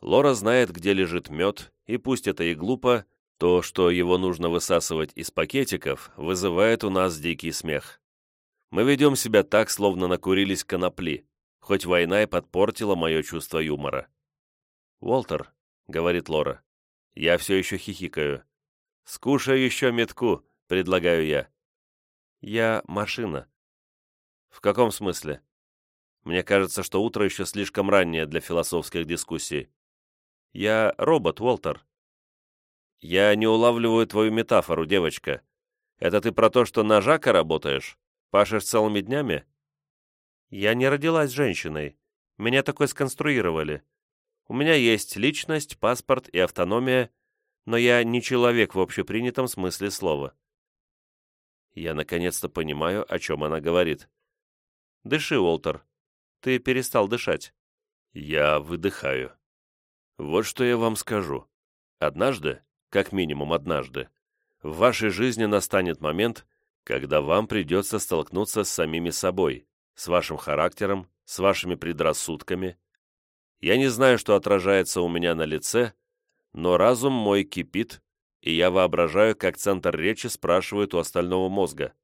Лора знает, где лежит мед, и пусть это и глупо, то, что его нужно высасывать из пакетиков, вызывает у нас дикий смех. Мы ведем себя так, словно накурились конопли, хоть война и подпортила мое чувство юмора. «Уолтер», — говорит Лора, — я все еще хихикаю. «Скушай еще метку», — предлагаю я. «Я машина». «В каком смысле?» Мне кажется, что утро еще слишком раннее для философских дискуссий. Я робот, Уолтер. Я не улавливаю твою метафору, девочка. Это ты про то, что на Жака работаешь? Пашешь целыми днями? Я не родилась женщиной. Меня такой сконструировали. У меня есть личность, паспорт и автономия, но я не человек в общепринятом смысле слова. Я наконец-то понимаю, о чем она говорит. Дыши, Уолтер. Ты перестал дышать. Я выдыхаю. Вот что я вам скажу. Однажды, как минимум однажды, в вашей жизни настанет момент, когда вам придется столкнуться с самими собой, с вашим характером, с вашими предрассудками. Я не знаю, что отражается у меня на лице, но разум мой кипит, и я воображаю, как центр речи спрашивает у остального мозга.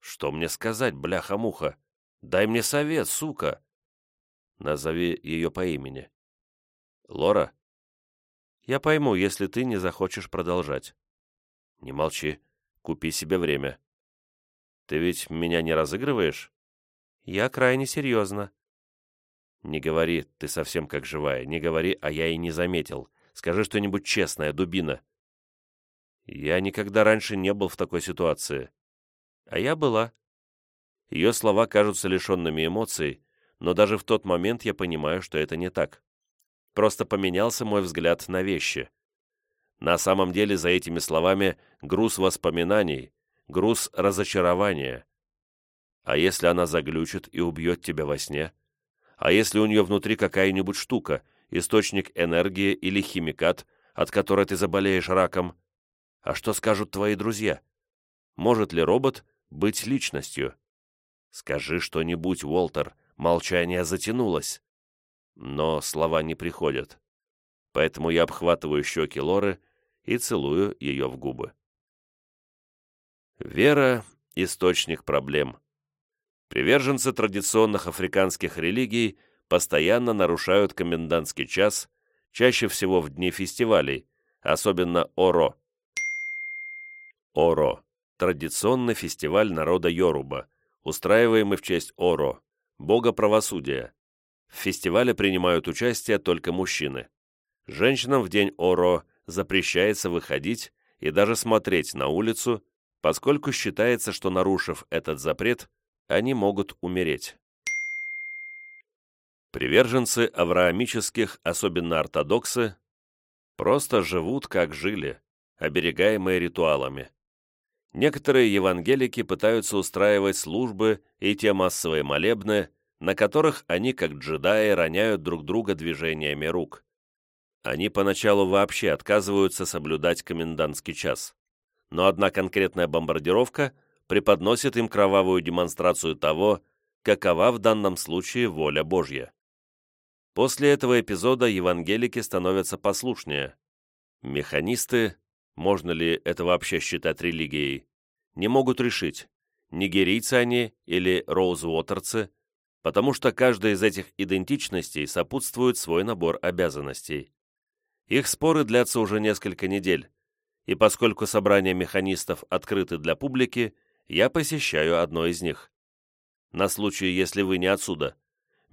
Что мне сказать, бляха-муха? Дай мне совет, сука!» Назови ее по имени. «Лора?» «Я пойму, если ты не захочешь продолжать». «Не молчи. Купи себе время». «Ты ведь меня не разыгрываешь?» «Я крайне серьезно». «Не говори, ты совсем как живая. Не говори, а я и не заметил. Скажи что-нибудь честное, дубина». «Я никогда раньше не был в такой ситуации». «А я была». Ее слова кажутся лишенными эмоций, но даже в тот момент я понимаю, что это не так. Просто поменялся мой взгляд на вещи. На самом деле за этими словами груз воспоминаний, груз разочарования. А если она заглючит и убьет тебя во сне? А если у нее внутри какая-нибудь штука, источник энергии или химикат, от которой ты заболеешь раком? А что скажут твои друзья? Может ли робот быть личностью? Скажи что-нибудь, Уолтер, молчание затянулось. Но слова не приходят. Поэтому я обхватываю щеки Лоры и целую ее в губы. Вера – источник проблем. Приверженцы традиционных африканских религий постоянно нарушают комендантский час, чаще всего в дни фестивалей, особенно Оро. Оро – традиционный фестиваль народа Йоруба, устраиваемый в честь Оро, бога правосудия. В фестивале принимают участие только мужчины. Женщинам в день Оро запрещается выходить и даже смотреть на улицу, поскольку считается, что нарушив этот запрет, они могут умереть. Приверженцы авраамических, особенно ортодоксы, просто живут как жили, оберегаемые ритуалами. Некоторые евангелики пытаются устраивать службы и те массовые молебны, на которых они, как джедаи, роняют друг друга движениями рук. Они поначалу вообще отказываются соблюдать комендантский час. Но одна конкретная бомбардировка преподносит им кровавую демонстрацию того, какова в данном случае воля Божья. После этого эпизода евангелики становятся послушнее. Механисты, можно ли это вообще считать религией, не могут решить, нигерийцы они или роузвотерцы, потому что каждая из этих идентичностей сопутствует свой набор обязанностей. Их споры длятся уже несколько недель, и поскольку собрания механистов открыты для публики, я посещаю одно из них. На случай, если вы не отсюда.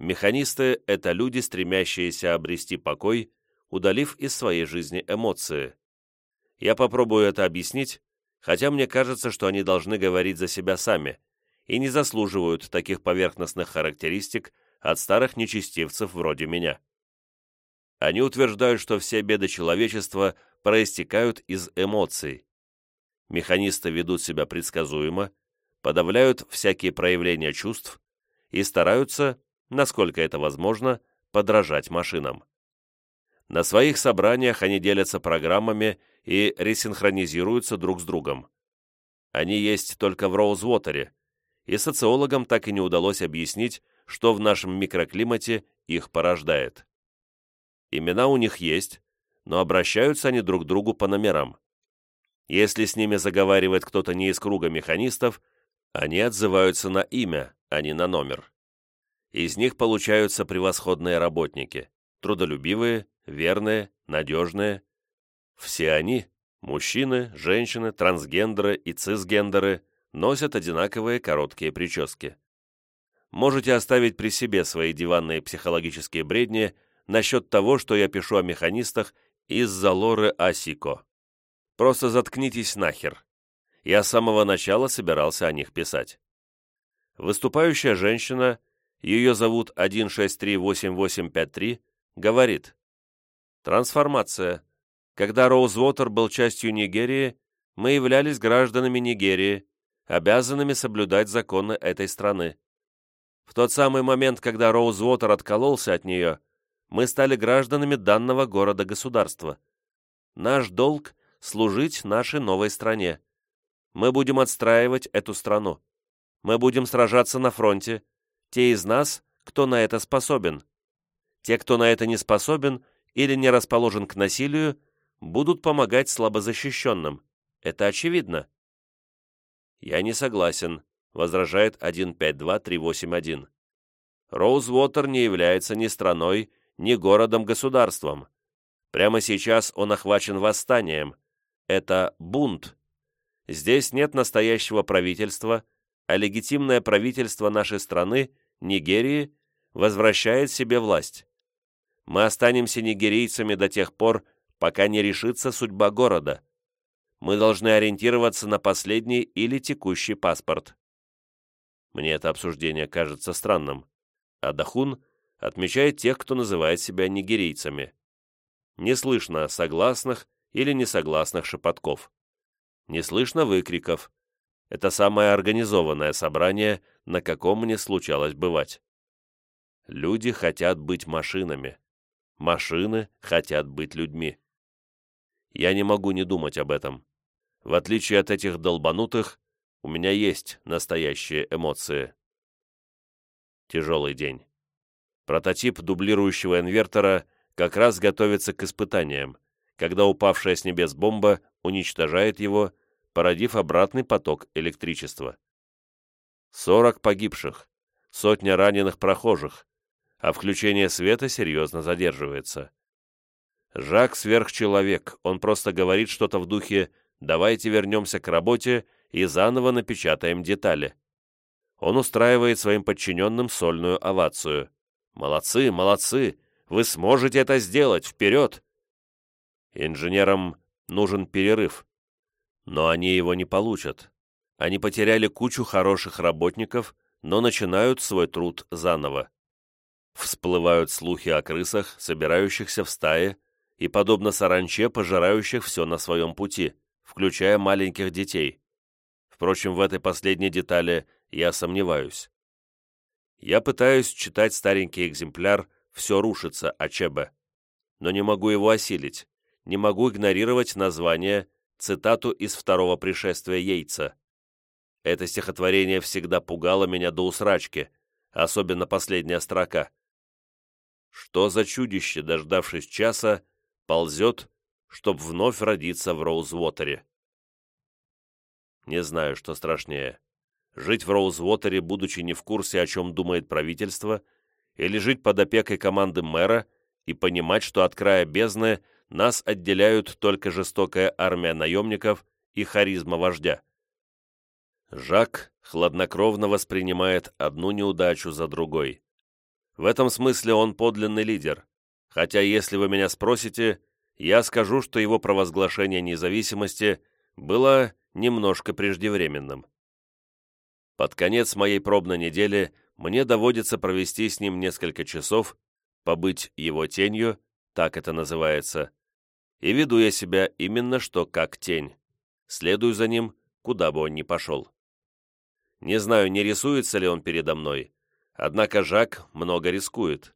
Механисты — это люди, стремящиеся обрести покой, удалив из своей жизни эмоции. Я попробую это объяснить, хотя мне кажется, что они должны говорить за себя сами и не заслуживают таких поверхностных характеристик от старых нечестивцев вроде меня. Они утверждают, что все беды человечества проистекают из эмоций. Механисты ведут себя предсказуемо, подавляют всякие проявления чувств и стараются, насколько это возможно, подражать машинам. На своих собраниях они делятся программами и ресинхронизируются друг с другом. Они есть только в Роузвотере, и социологам так и не удалось объяснить, что в нашем микроклимате их порождает. Имена у них есть, но обращаются они друг к другу по номерам. Если с ними заговаривает кто-то не из круга механистов, они отзываются на имя, а не на номер. Из них получаются превосходные работники, трудолюбивые, верные, надежные. Все они, мужчины, женщины, трансгендеры и цисгендеры, носят одинаковые короткие прически. Можете оставить при себе свои диванные психологические бредни насчет того, что я пишу о механистах из-за лоры Асико. Просто заткнитесь нахер. Я с самого начала собирался о них писать. Выступающая женщина, ее зовут 1638853, говорит «Трансформация. Когда Роузвотер был частью Нигерии, мы являлись гражданами Нигерии, обязанными соблюдать законы этой страны. В тот самый момент, когда Роузвотер откололся от нее, мы стали гражданами данного города-государства. Наш долг — служить нашей новой стране. Мы будем отстраивать эту страну. Мы будем сражаться на фронте. Те из нас, кто на это способен. Те, кто на это не способен или не расположен к насилию, будут помогать слабозащищенным. Это очевидно. Я не согласен, возражает 152381. Роузвотер не является ни страной, ни городом-государством. Прямо сейчас он охвачен восстанием. Это бунт. Здесь нет настоящего правительства, а легитимное правительство нашей страны, Нигерии, возвращает себе власть. Мы останемся нигерийцами до тех пор, пока не решится судьба города. Мы должны ориентироваться на последний или текущий паспорт. Мне это обсуждение кажется странным. А Дахун отмечает тех, кто называет себя нигерийцами. Не слышно согласных или несогласных шепотков. Не слышно выкриков. Это самое организованное собрание, на каком мне случалось бывать. Люди хотят быть машинами. Машины хотят быть людьми. Я не могу не думать об этом. В отличие от этих долбанутых, у меня есть настоящие эмоции. Тяжелый день. Прототип дублирующего инвертора как раз готовится к испытаниям, когда упавшая с небес бомба уничтожает его, породив обратный поток электричества. 40 погибших, сотня раненых прохожих, а включение света серьезно задерживается. Жак сверхчеловек, он просто говорит что-то в духе «давайте вернемся к работе и заново напечатаем детали». Он устраивает своим подчиненным сольную овацию. «Молодцы, молодцы! Вы сможете это сделать! Вперед!» Инженерам нужен перерыв. Но они его не получат. Они потеряли кучу хороших работников, но начинают свой труд заново. Всплывают слухи о крысах, собирающихся в стае, и, подобно саранче, пожирающих все на своем пути, включая маленьких детей. Впрочем, в этой последней детали я сомневаюсь. Я пытаюсь читать старенький экземпляр «Все рушится» АЧБ, но не могу его осилить, не могу игнорировать название, цитату из второго пришествия Яйца. Это стихотворение всегда пугало меня до усрачки, особенно последняя строка. Что за чудище, дождавшись часа, ползет, чтоб вновь родиться в Роузвотере? Не знаю, что страшнее. Жить в Роузвотере, будучи не в курсе, о чем думает правительство, или жить под опекой команды мэра и понимать, что от края бездны нас отделяют только жестокая армия наемников и харизма вождя. Жак хладнокровно воспринимает одну неудачу за другой. В этом смысле он подлинный лидер, хотя если вы меня спросите, я скажу, что его провозглашение независимости было немножко преждевременным. Под конец моей пробной недели мне доводится провести с ним несколько часов, побыть его тенью, так это называется, и веду я себя именно что как тень. Следую за ним, куда бы он ни пошел. Не знаю, не рисуется ли он передо мной, однако Жак много рискует.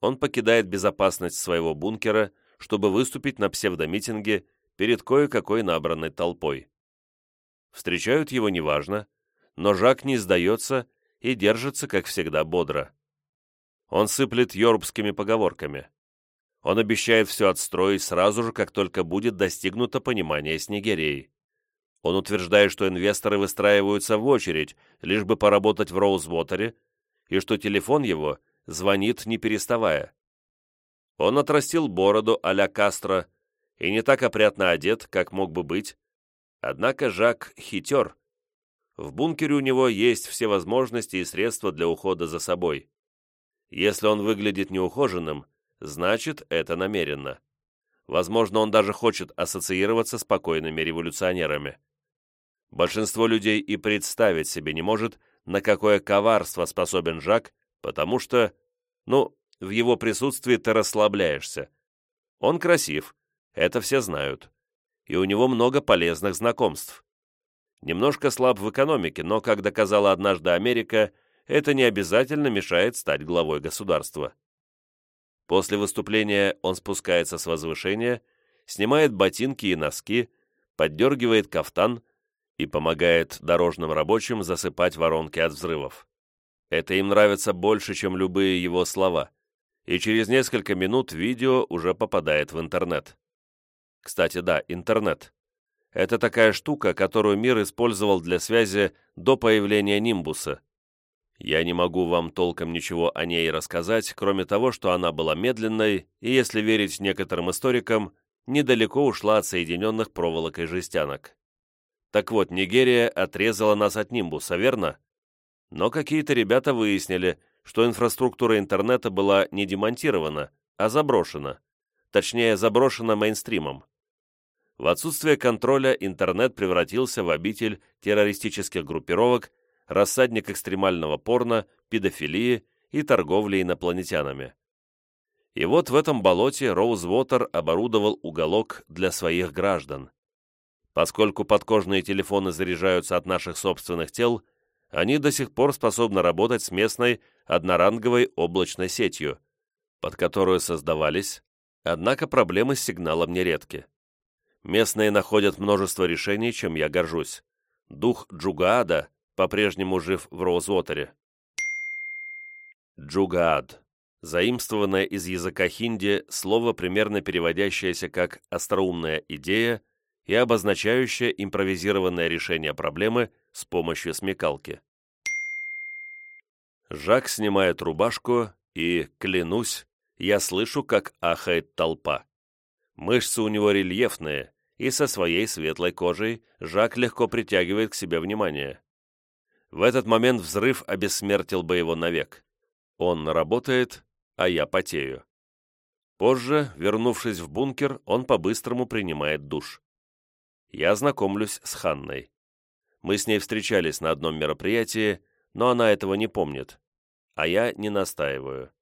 Он покидает безопасность своего бункера, чтобы выступить на псевдомитинге перед кое-какой набранной толпой. Встречают его неважно, но Жак не сдается и держится, как всегда, бодро. Он сыплет йорубскими поговорками. Он обещает все отстроить сразу же, как только будет достигнуто понимание с Нигерией. Он утверждает, что инвесторы выстраиваются в очередь, лишь бы поработать в Роузвотере, и что телефон его звонит не переставая. Он отрастил бороду а-ля Кастро и не так опрятно одет, как мог бы быть. Однако Жак хитер. В бункере у него есть все возможности и средства для ухода за собой. Если он выглядит неухоженным, значит, это намеренно. Возможно, он даже хочет ассоциироваться с спокойными революционерами. Большинство людей и представить себе не может, на какое коварство способен Жак, потому что, ну, в его присутствии ты расслабляешься. Он красив, это все знают, и у него много полезных знакомств. Немножко слаб в экономике, но, как доказала однажды Америка, это не обязательно мешает стать главой государства. После выступления он спускается с возвышения, снимает ботинки и носки, поддергивает кафтан и помогает дорожным рабочим засыпать воронки от взрывов. Это им нравится больше, чем любые его слова, и через несколько минут видео уже попадает в интернет. Кстати, да, интернет. Это такая штука, которую мир использовал для связи до появления Нимбуса. Я не могу вам толком ничего о ней рассказать, кроме того, что она была медленной и, если верить некоторым историкам, недалеко ушла от соединенных проволокой жестянок. Так вот, Нигерия отрезала нас от Нимбуса, верно? Но какие-то ребята выяснили, что инфраструктура интернета была не демонтирована, а заброшена. Точнее, заброшена мейнстримом. В отсутствие контроля интернет превратился в обитель террористических группировок, рассадник экстремального порно, педофилии и торговли инопланетянами. И вот в этом болоте Роузвотер оборудовал уголок для своих граждан. Поскольку подкожные телефоны заряжаются от наших собственных тел, они до сих пор способны работать с местной одноранговой облачной сетью, под которую создавались, однако проблемы с сигналом нередки. Местные находят множество решений, чем я горжусь. Дух Джугаада по-прежнему жив в Роузвотере. Джугаад. Заимствованное из языка хинди слово, примерно переводящееся как «остроумная идея» и обозначающее импровизированное решение проблемы с помощью смекалки. Жак снимает рубашку, и, клянусь, я слышу, как ахает толпа. Мышцы у него рельефные, и со своей светлой кожей Жак легко притягивает к себе внимание. В этот момент взрыв обессмертил бы его навек. Он работает, а я потею. Позже, вернувшись в бункер, он по-быстрому принимает душ. Я знакомлюсь с Ханной. Мы с ней встречались на одном мероприятии, но она этого не помнит. А я не настаиваю.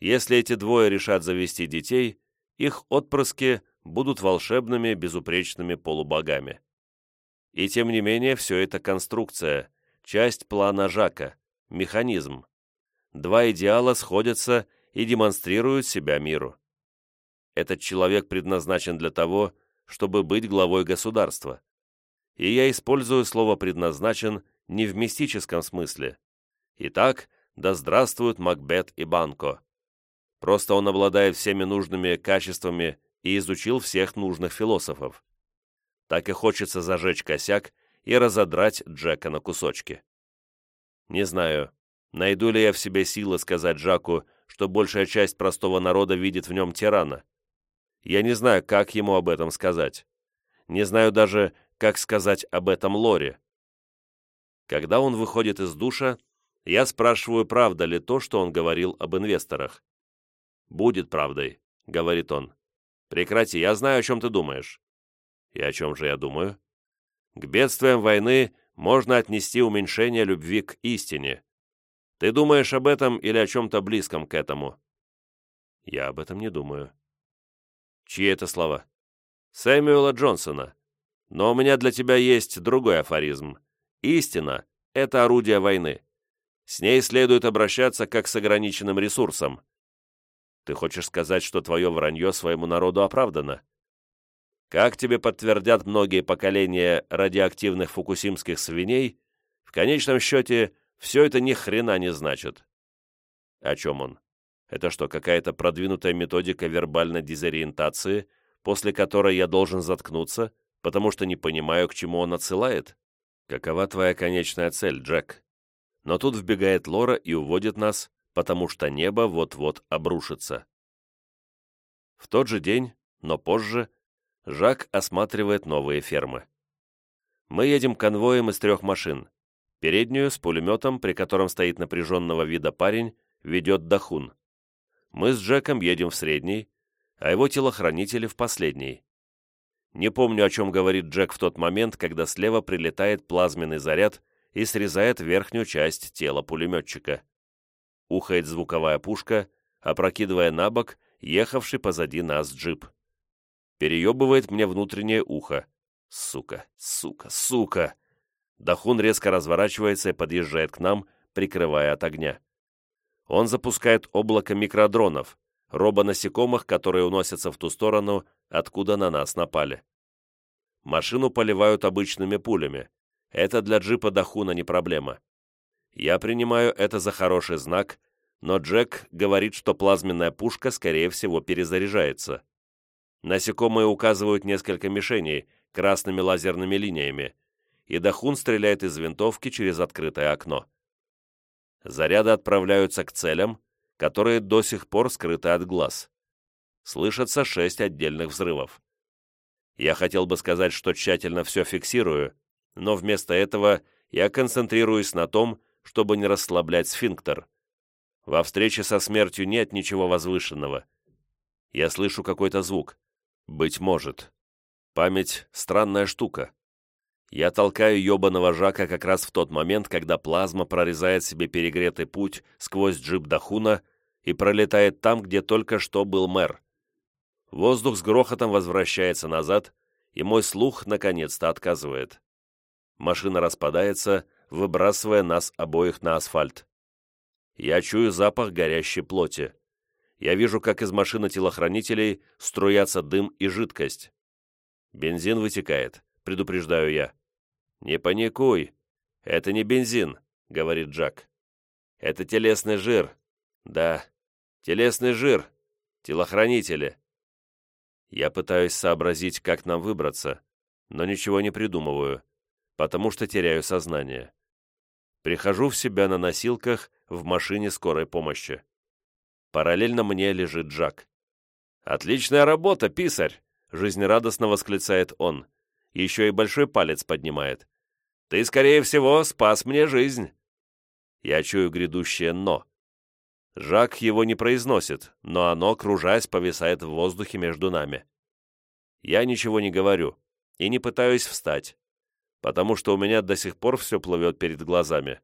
Если эти двое решат завести детей, их отпрыски будут волшебными, безупречными полубогами. И тем не менее, все это конструкция, часть плана Жака, механизм. Два идеала сходятся и демонстрируют себя миру. Этот человек предназначен для того, чтобы быть главой государства. И я использую слово «предназначен» не в мистическом смысле. Итак, да здравствуют Макбет и Банко. Просто он обладает всеми нужными качествами и изучил всех нужных философов. Так и хочется зажечь косяк и разодрать Джека на кусочки. Не знаю, найду ли я в себе силы сказать Джаку, что большая часть простого народа видит в нем тирана. Я не знаю, как ему об этом сказать. Не знаю даже, как сказать об этом Лоре. Когда он выходит из душа, я спрашиваю, правда ли то, что он говорил об инвесторах. «Будет правдой», — говорит он. «Прекрати, я знаю, о чем ты думаешь». «И о чем же я думаю?» «К бедствиям войны можно отнести уменьшение любви к истине. Ты думаешь об этом или о чем-то близком к этому?» «Я об этом не думаю». Чьи это слова? Сэмюэла Джонсона. Но у меня для тебя есть другой афоризм. Истина — это орудие войны. С ней следует обращаться как с ограниченным ресурсом. Ты хочешь сказать, что твое вранье своему народу оправдано? Как тебе подтвердят многие поколения радиоактивных фукусимских свиней, в конечном счете все это ни хрена не значит. О чем он? Это что, какая-то продвинутая методика вербальной дезориентации, после которой я должен заткнуться, потому что не понимаю, к чему он отсылает? Какова твоя конечная цель, Джек? Но тут вбегает Лора и уводит нас, потому что небо вот-вот обрушится. В тот же день, но позже, Жак осматривает новые фермы. Мы едем конвоем из трех машин. Переднюю с пулеметом, при котором стоит напряженного вида парень, ведет Дахун. Мы с Джеком едем в средний, а его телохранители в последний. Не помню, о чем говорит Джек в тот момент, когда слева прилетает плазменный заряд и срезает верхнюю часть тела пулеметчика. Ухает звуковая пушка, опрокидывая на бок ехавший позади нас джип. Переебывает мне внутреннее ухо. Сука, сука, сука! Дахун резко разворачивается и подъезжает к нам, прикрывая от огня он запускает облако микродронов, робонасекомых, которые уносятся в ту сторону, откуда на нас напали. Машину поливают обычными пулями. Это для джипа Дахуна не проблема. Я принимаю это за хороший знак, но Джек говорит, что плазменная пушка, скорее всего, перезаряжается. Насекомые указывают несколько мишеней красными лазерными линиями, и Дахун стреляет из винтовки через открытое окно заряды отправляются к целям, которые до сих пор скрыты от глаз. Слышатся шесть отдельных взрывов. Я хотел бы сказать, что тщательно все фиксирую, но вместо этого я концентрируюсь на том, чтобы не расслаблять сфинктер. Во встрече со смертью нет ничего возвышенного. Я слышу какой-то звук. Быть может. Память — странная штука. Я толкаю ебаного Жака как раз в тот момент, когда плазма прорезает себе перегретый путь сквозь джип Дахуна и пролетает там, где только что был мэр. Воздух с грохотом возвращается назад, и мой слух наконец-то отказывает. Машина распадается, выбрасывая нас обоих на асфальт. Я чую запах горящей плоти. Я вижу, как из машины телохранителей струятся дым и жидкость. Бензин вытекает, предупреждаю я. «Не паникуй. Это не бензин», — говорит Джак. «Это телесный жир. Да, телесный жир. Телохранители». Я пытаюсь сообразить, как нам выбраться, но ничего не придумываю, потому что теряю сознание. Прихожу в себя на носилках в машине скорой помощи. Параллельно мне лежит Джак. «Отличная работа, писарь!» — жизнерадостно восклицает он. Еще и большой палец поднимает. «Ты, скорее всего, спас мне жизнь!» Я чую грядущее «но». Жак его не произносит, но оно, кружась, повисает в воздухе между нами. Я ничего не говорю и не пытаюсь встать, потому что у меня до сих пор все плывет перед глазами.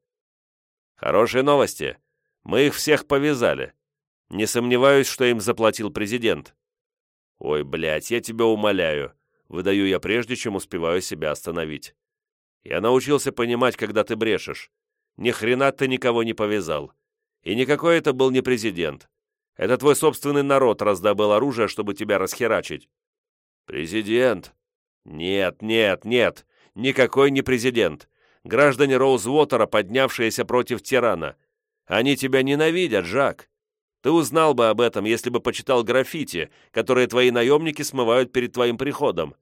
Хорошие новости. Мы их всех повязали. Не сомневаюсь, что им заплатил президент. Ой, блядь, я тебя умоляю. Выдаю я прежде, чем успеваю себя остановить. Я научился понимать, когда ты брешешь. Ни хрена ты никого не повязал. И никакой это был не президент. Это твой собственный народ раздобыл оружие, чтобы тебя расхерачить. Президент? Нет, нет, нет. Никакой не президент. Граждане Роузвотера, поднявшиеся против тирана. Они тебя ненавидят, Жак. Ты узнал бы об этом, если бы почитал граффити, которые твои наемники смывают перед твоим приходом.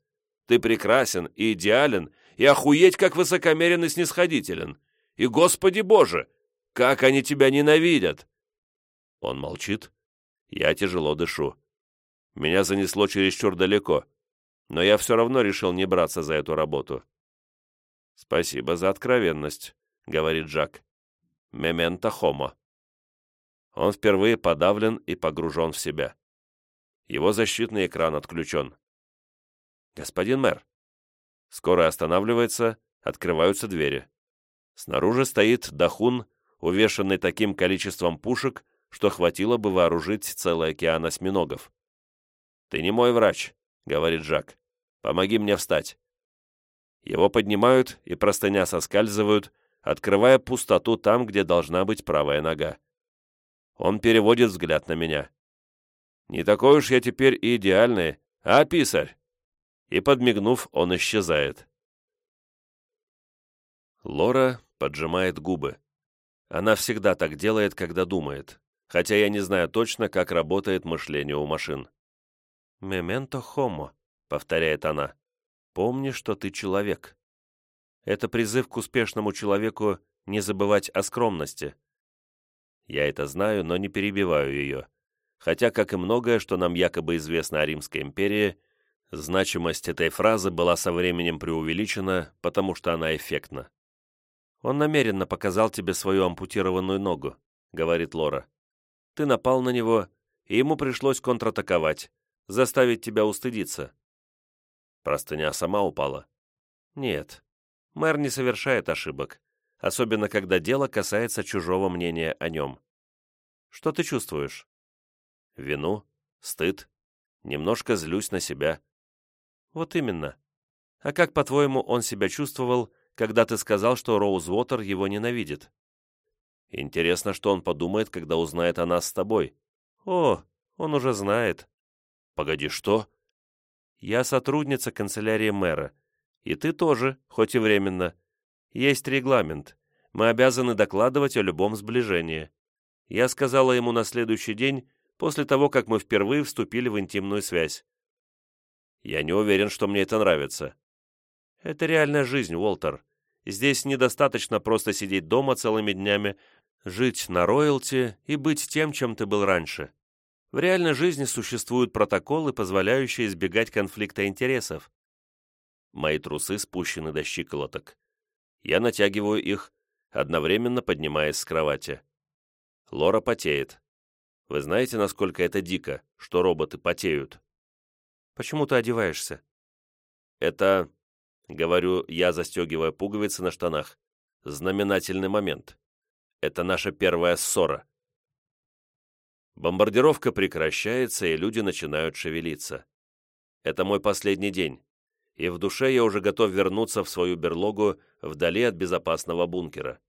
Ты прекрасен и идеален, и охуеть как высокомерен и снисходителен. И, Господи Боже, как они тебя ненавидят!» Он молчит. Я тяжело дышу. Меня занесло чересчур далеко, но я все равно решил не браться за эту работу. «Спасибо за откровенность», — говорит Джак. «Мементо хомо». Он впервые подавлен и погружен в себя. Его защитный экран отключен. «Господин мэр». Скоро останавливается, открываются двери. Снаружи стоит Дахун увешанный таким количеством пушек, что хватило бы вооружить целый океан осьминогов. «Ты не мой врач», — говорит Жак. «Помоги мне встать». Его поднимают, и простыня соскальзывают, открывая пустоту там, где должна быть правая нога. Он переводит взгляд на меня. «Не такой уж я теперь и идеальный, а, писарь?» И, подмигнув, он исчезает. Лора поджимает губы. Она всегда так делает, когда думает, хотя я не знаю точно, как работает мышление у машин. «Мементо хомо», — повторяет она. «Помни, что ты человек». Это призыв к успешному человеку не забывать о скромности. Я это знаю, но не перебиваю ее. Хотя, как и многое, что нам якобы известно о Римской империи, значимость этой фразы была со временем преувеличена, потому что она эффектна. «Он намеренно показал тебе свою ампутированную ногу», — говорит Лора. «Ты напал на него, и ему пришлось контратаковать, заставить тебя устыдиться». Простыня сама упала. «Нет, мэр не совершает ошибок, особенно когда дело касается чужого мнения о нем. Что ты чувствуешь?» «Вину, стыд, немножко злюсь на себя». «Вот именно. А как, по-твоему, он себя чувствовал, когда ты сказал, что Роузвотер его ненавидит. Интересно, что он подумает, когда узнает о нас с тобой. О, он уже знает. Погоди, что? Я сотрудница канцелярии мэра. И ты тоже, хоть и временно. Есть регламент. Мы обязаны докладывать о любом сближении. Я сказала ему на следующий день, после того, как мы впервые вступили в интимную связь. Я не уверен, что мне это нравится. Это реальная жизнь, Уолтер. Здесь недостаточно просто сидеть дома целыми днями, жить на роялти и быть тем, чем ты был раньше. В реальной жизни существуют протоколы, позволяющие избегать конфликта интересов. Мои трусы спущены до щиколоток. Я натягиваю их, одновременно поднимаясь с кровати. Лора потеет. Вы знаете, насколько это дико, что роботы потеют? Почему ты одеваешься? Это Говорю я, застегивая пуговицы на штанах. Знаменательный момент. Это наша первая ссора. Бомбардировка прекращается, и люди начинают шевелиться. Это мой последний день. И в душе я уже готов вернуться в свою берлогу вдали от безопасного бункера.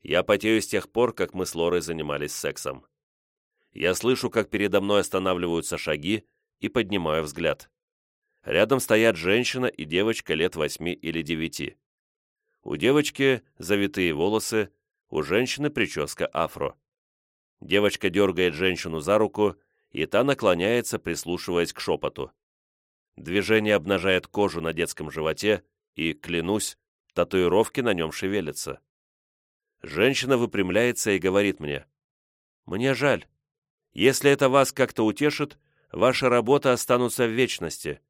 Я потею с тех пор, как мы с Лорой занимались сексом. Я слышу, как передо мной останавливаются шаги, и поднимаю взгляд. Рядом стоят женщина и девочка лет восьми или девяти. У девочки завитые волосы, у женщины прическа афро. Девочка дергает женщину за руку, и та наклоняется, прислушиваясь к шепоту. Движение обнажает кожу на детском животе, и, клянусь, татуировки на нем шевелятся. Женщина выпрямляется и говорит мне, «Мне жаль. Если это вас как-то утешит, ваши работы останутся в вечности,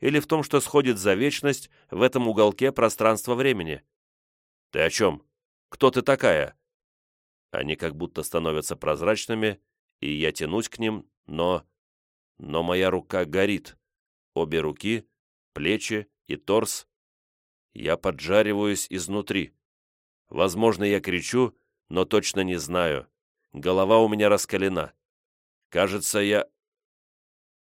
или в том, что сходит за вечность в этом уголке пространства-времени». «Ты о чем? Кто ты такая?» Они как будто становятся прозрачными, и я тянусь к ним, но... Но моя рука горит. Обе руки, плечи и торс. Я поджариваюсь изнутри. Возможно, я кричу, но точно не знаю. Голова у меня раскалена. Кажется, я...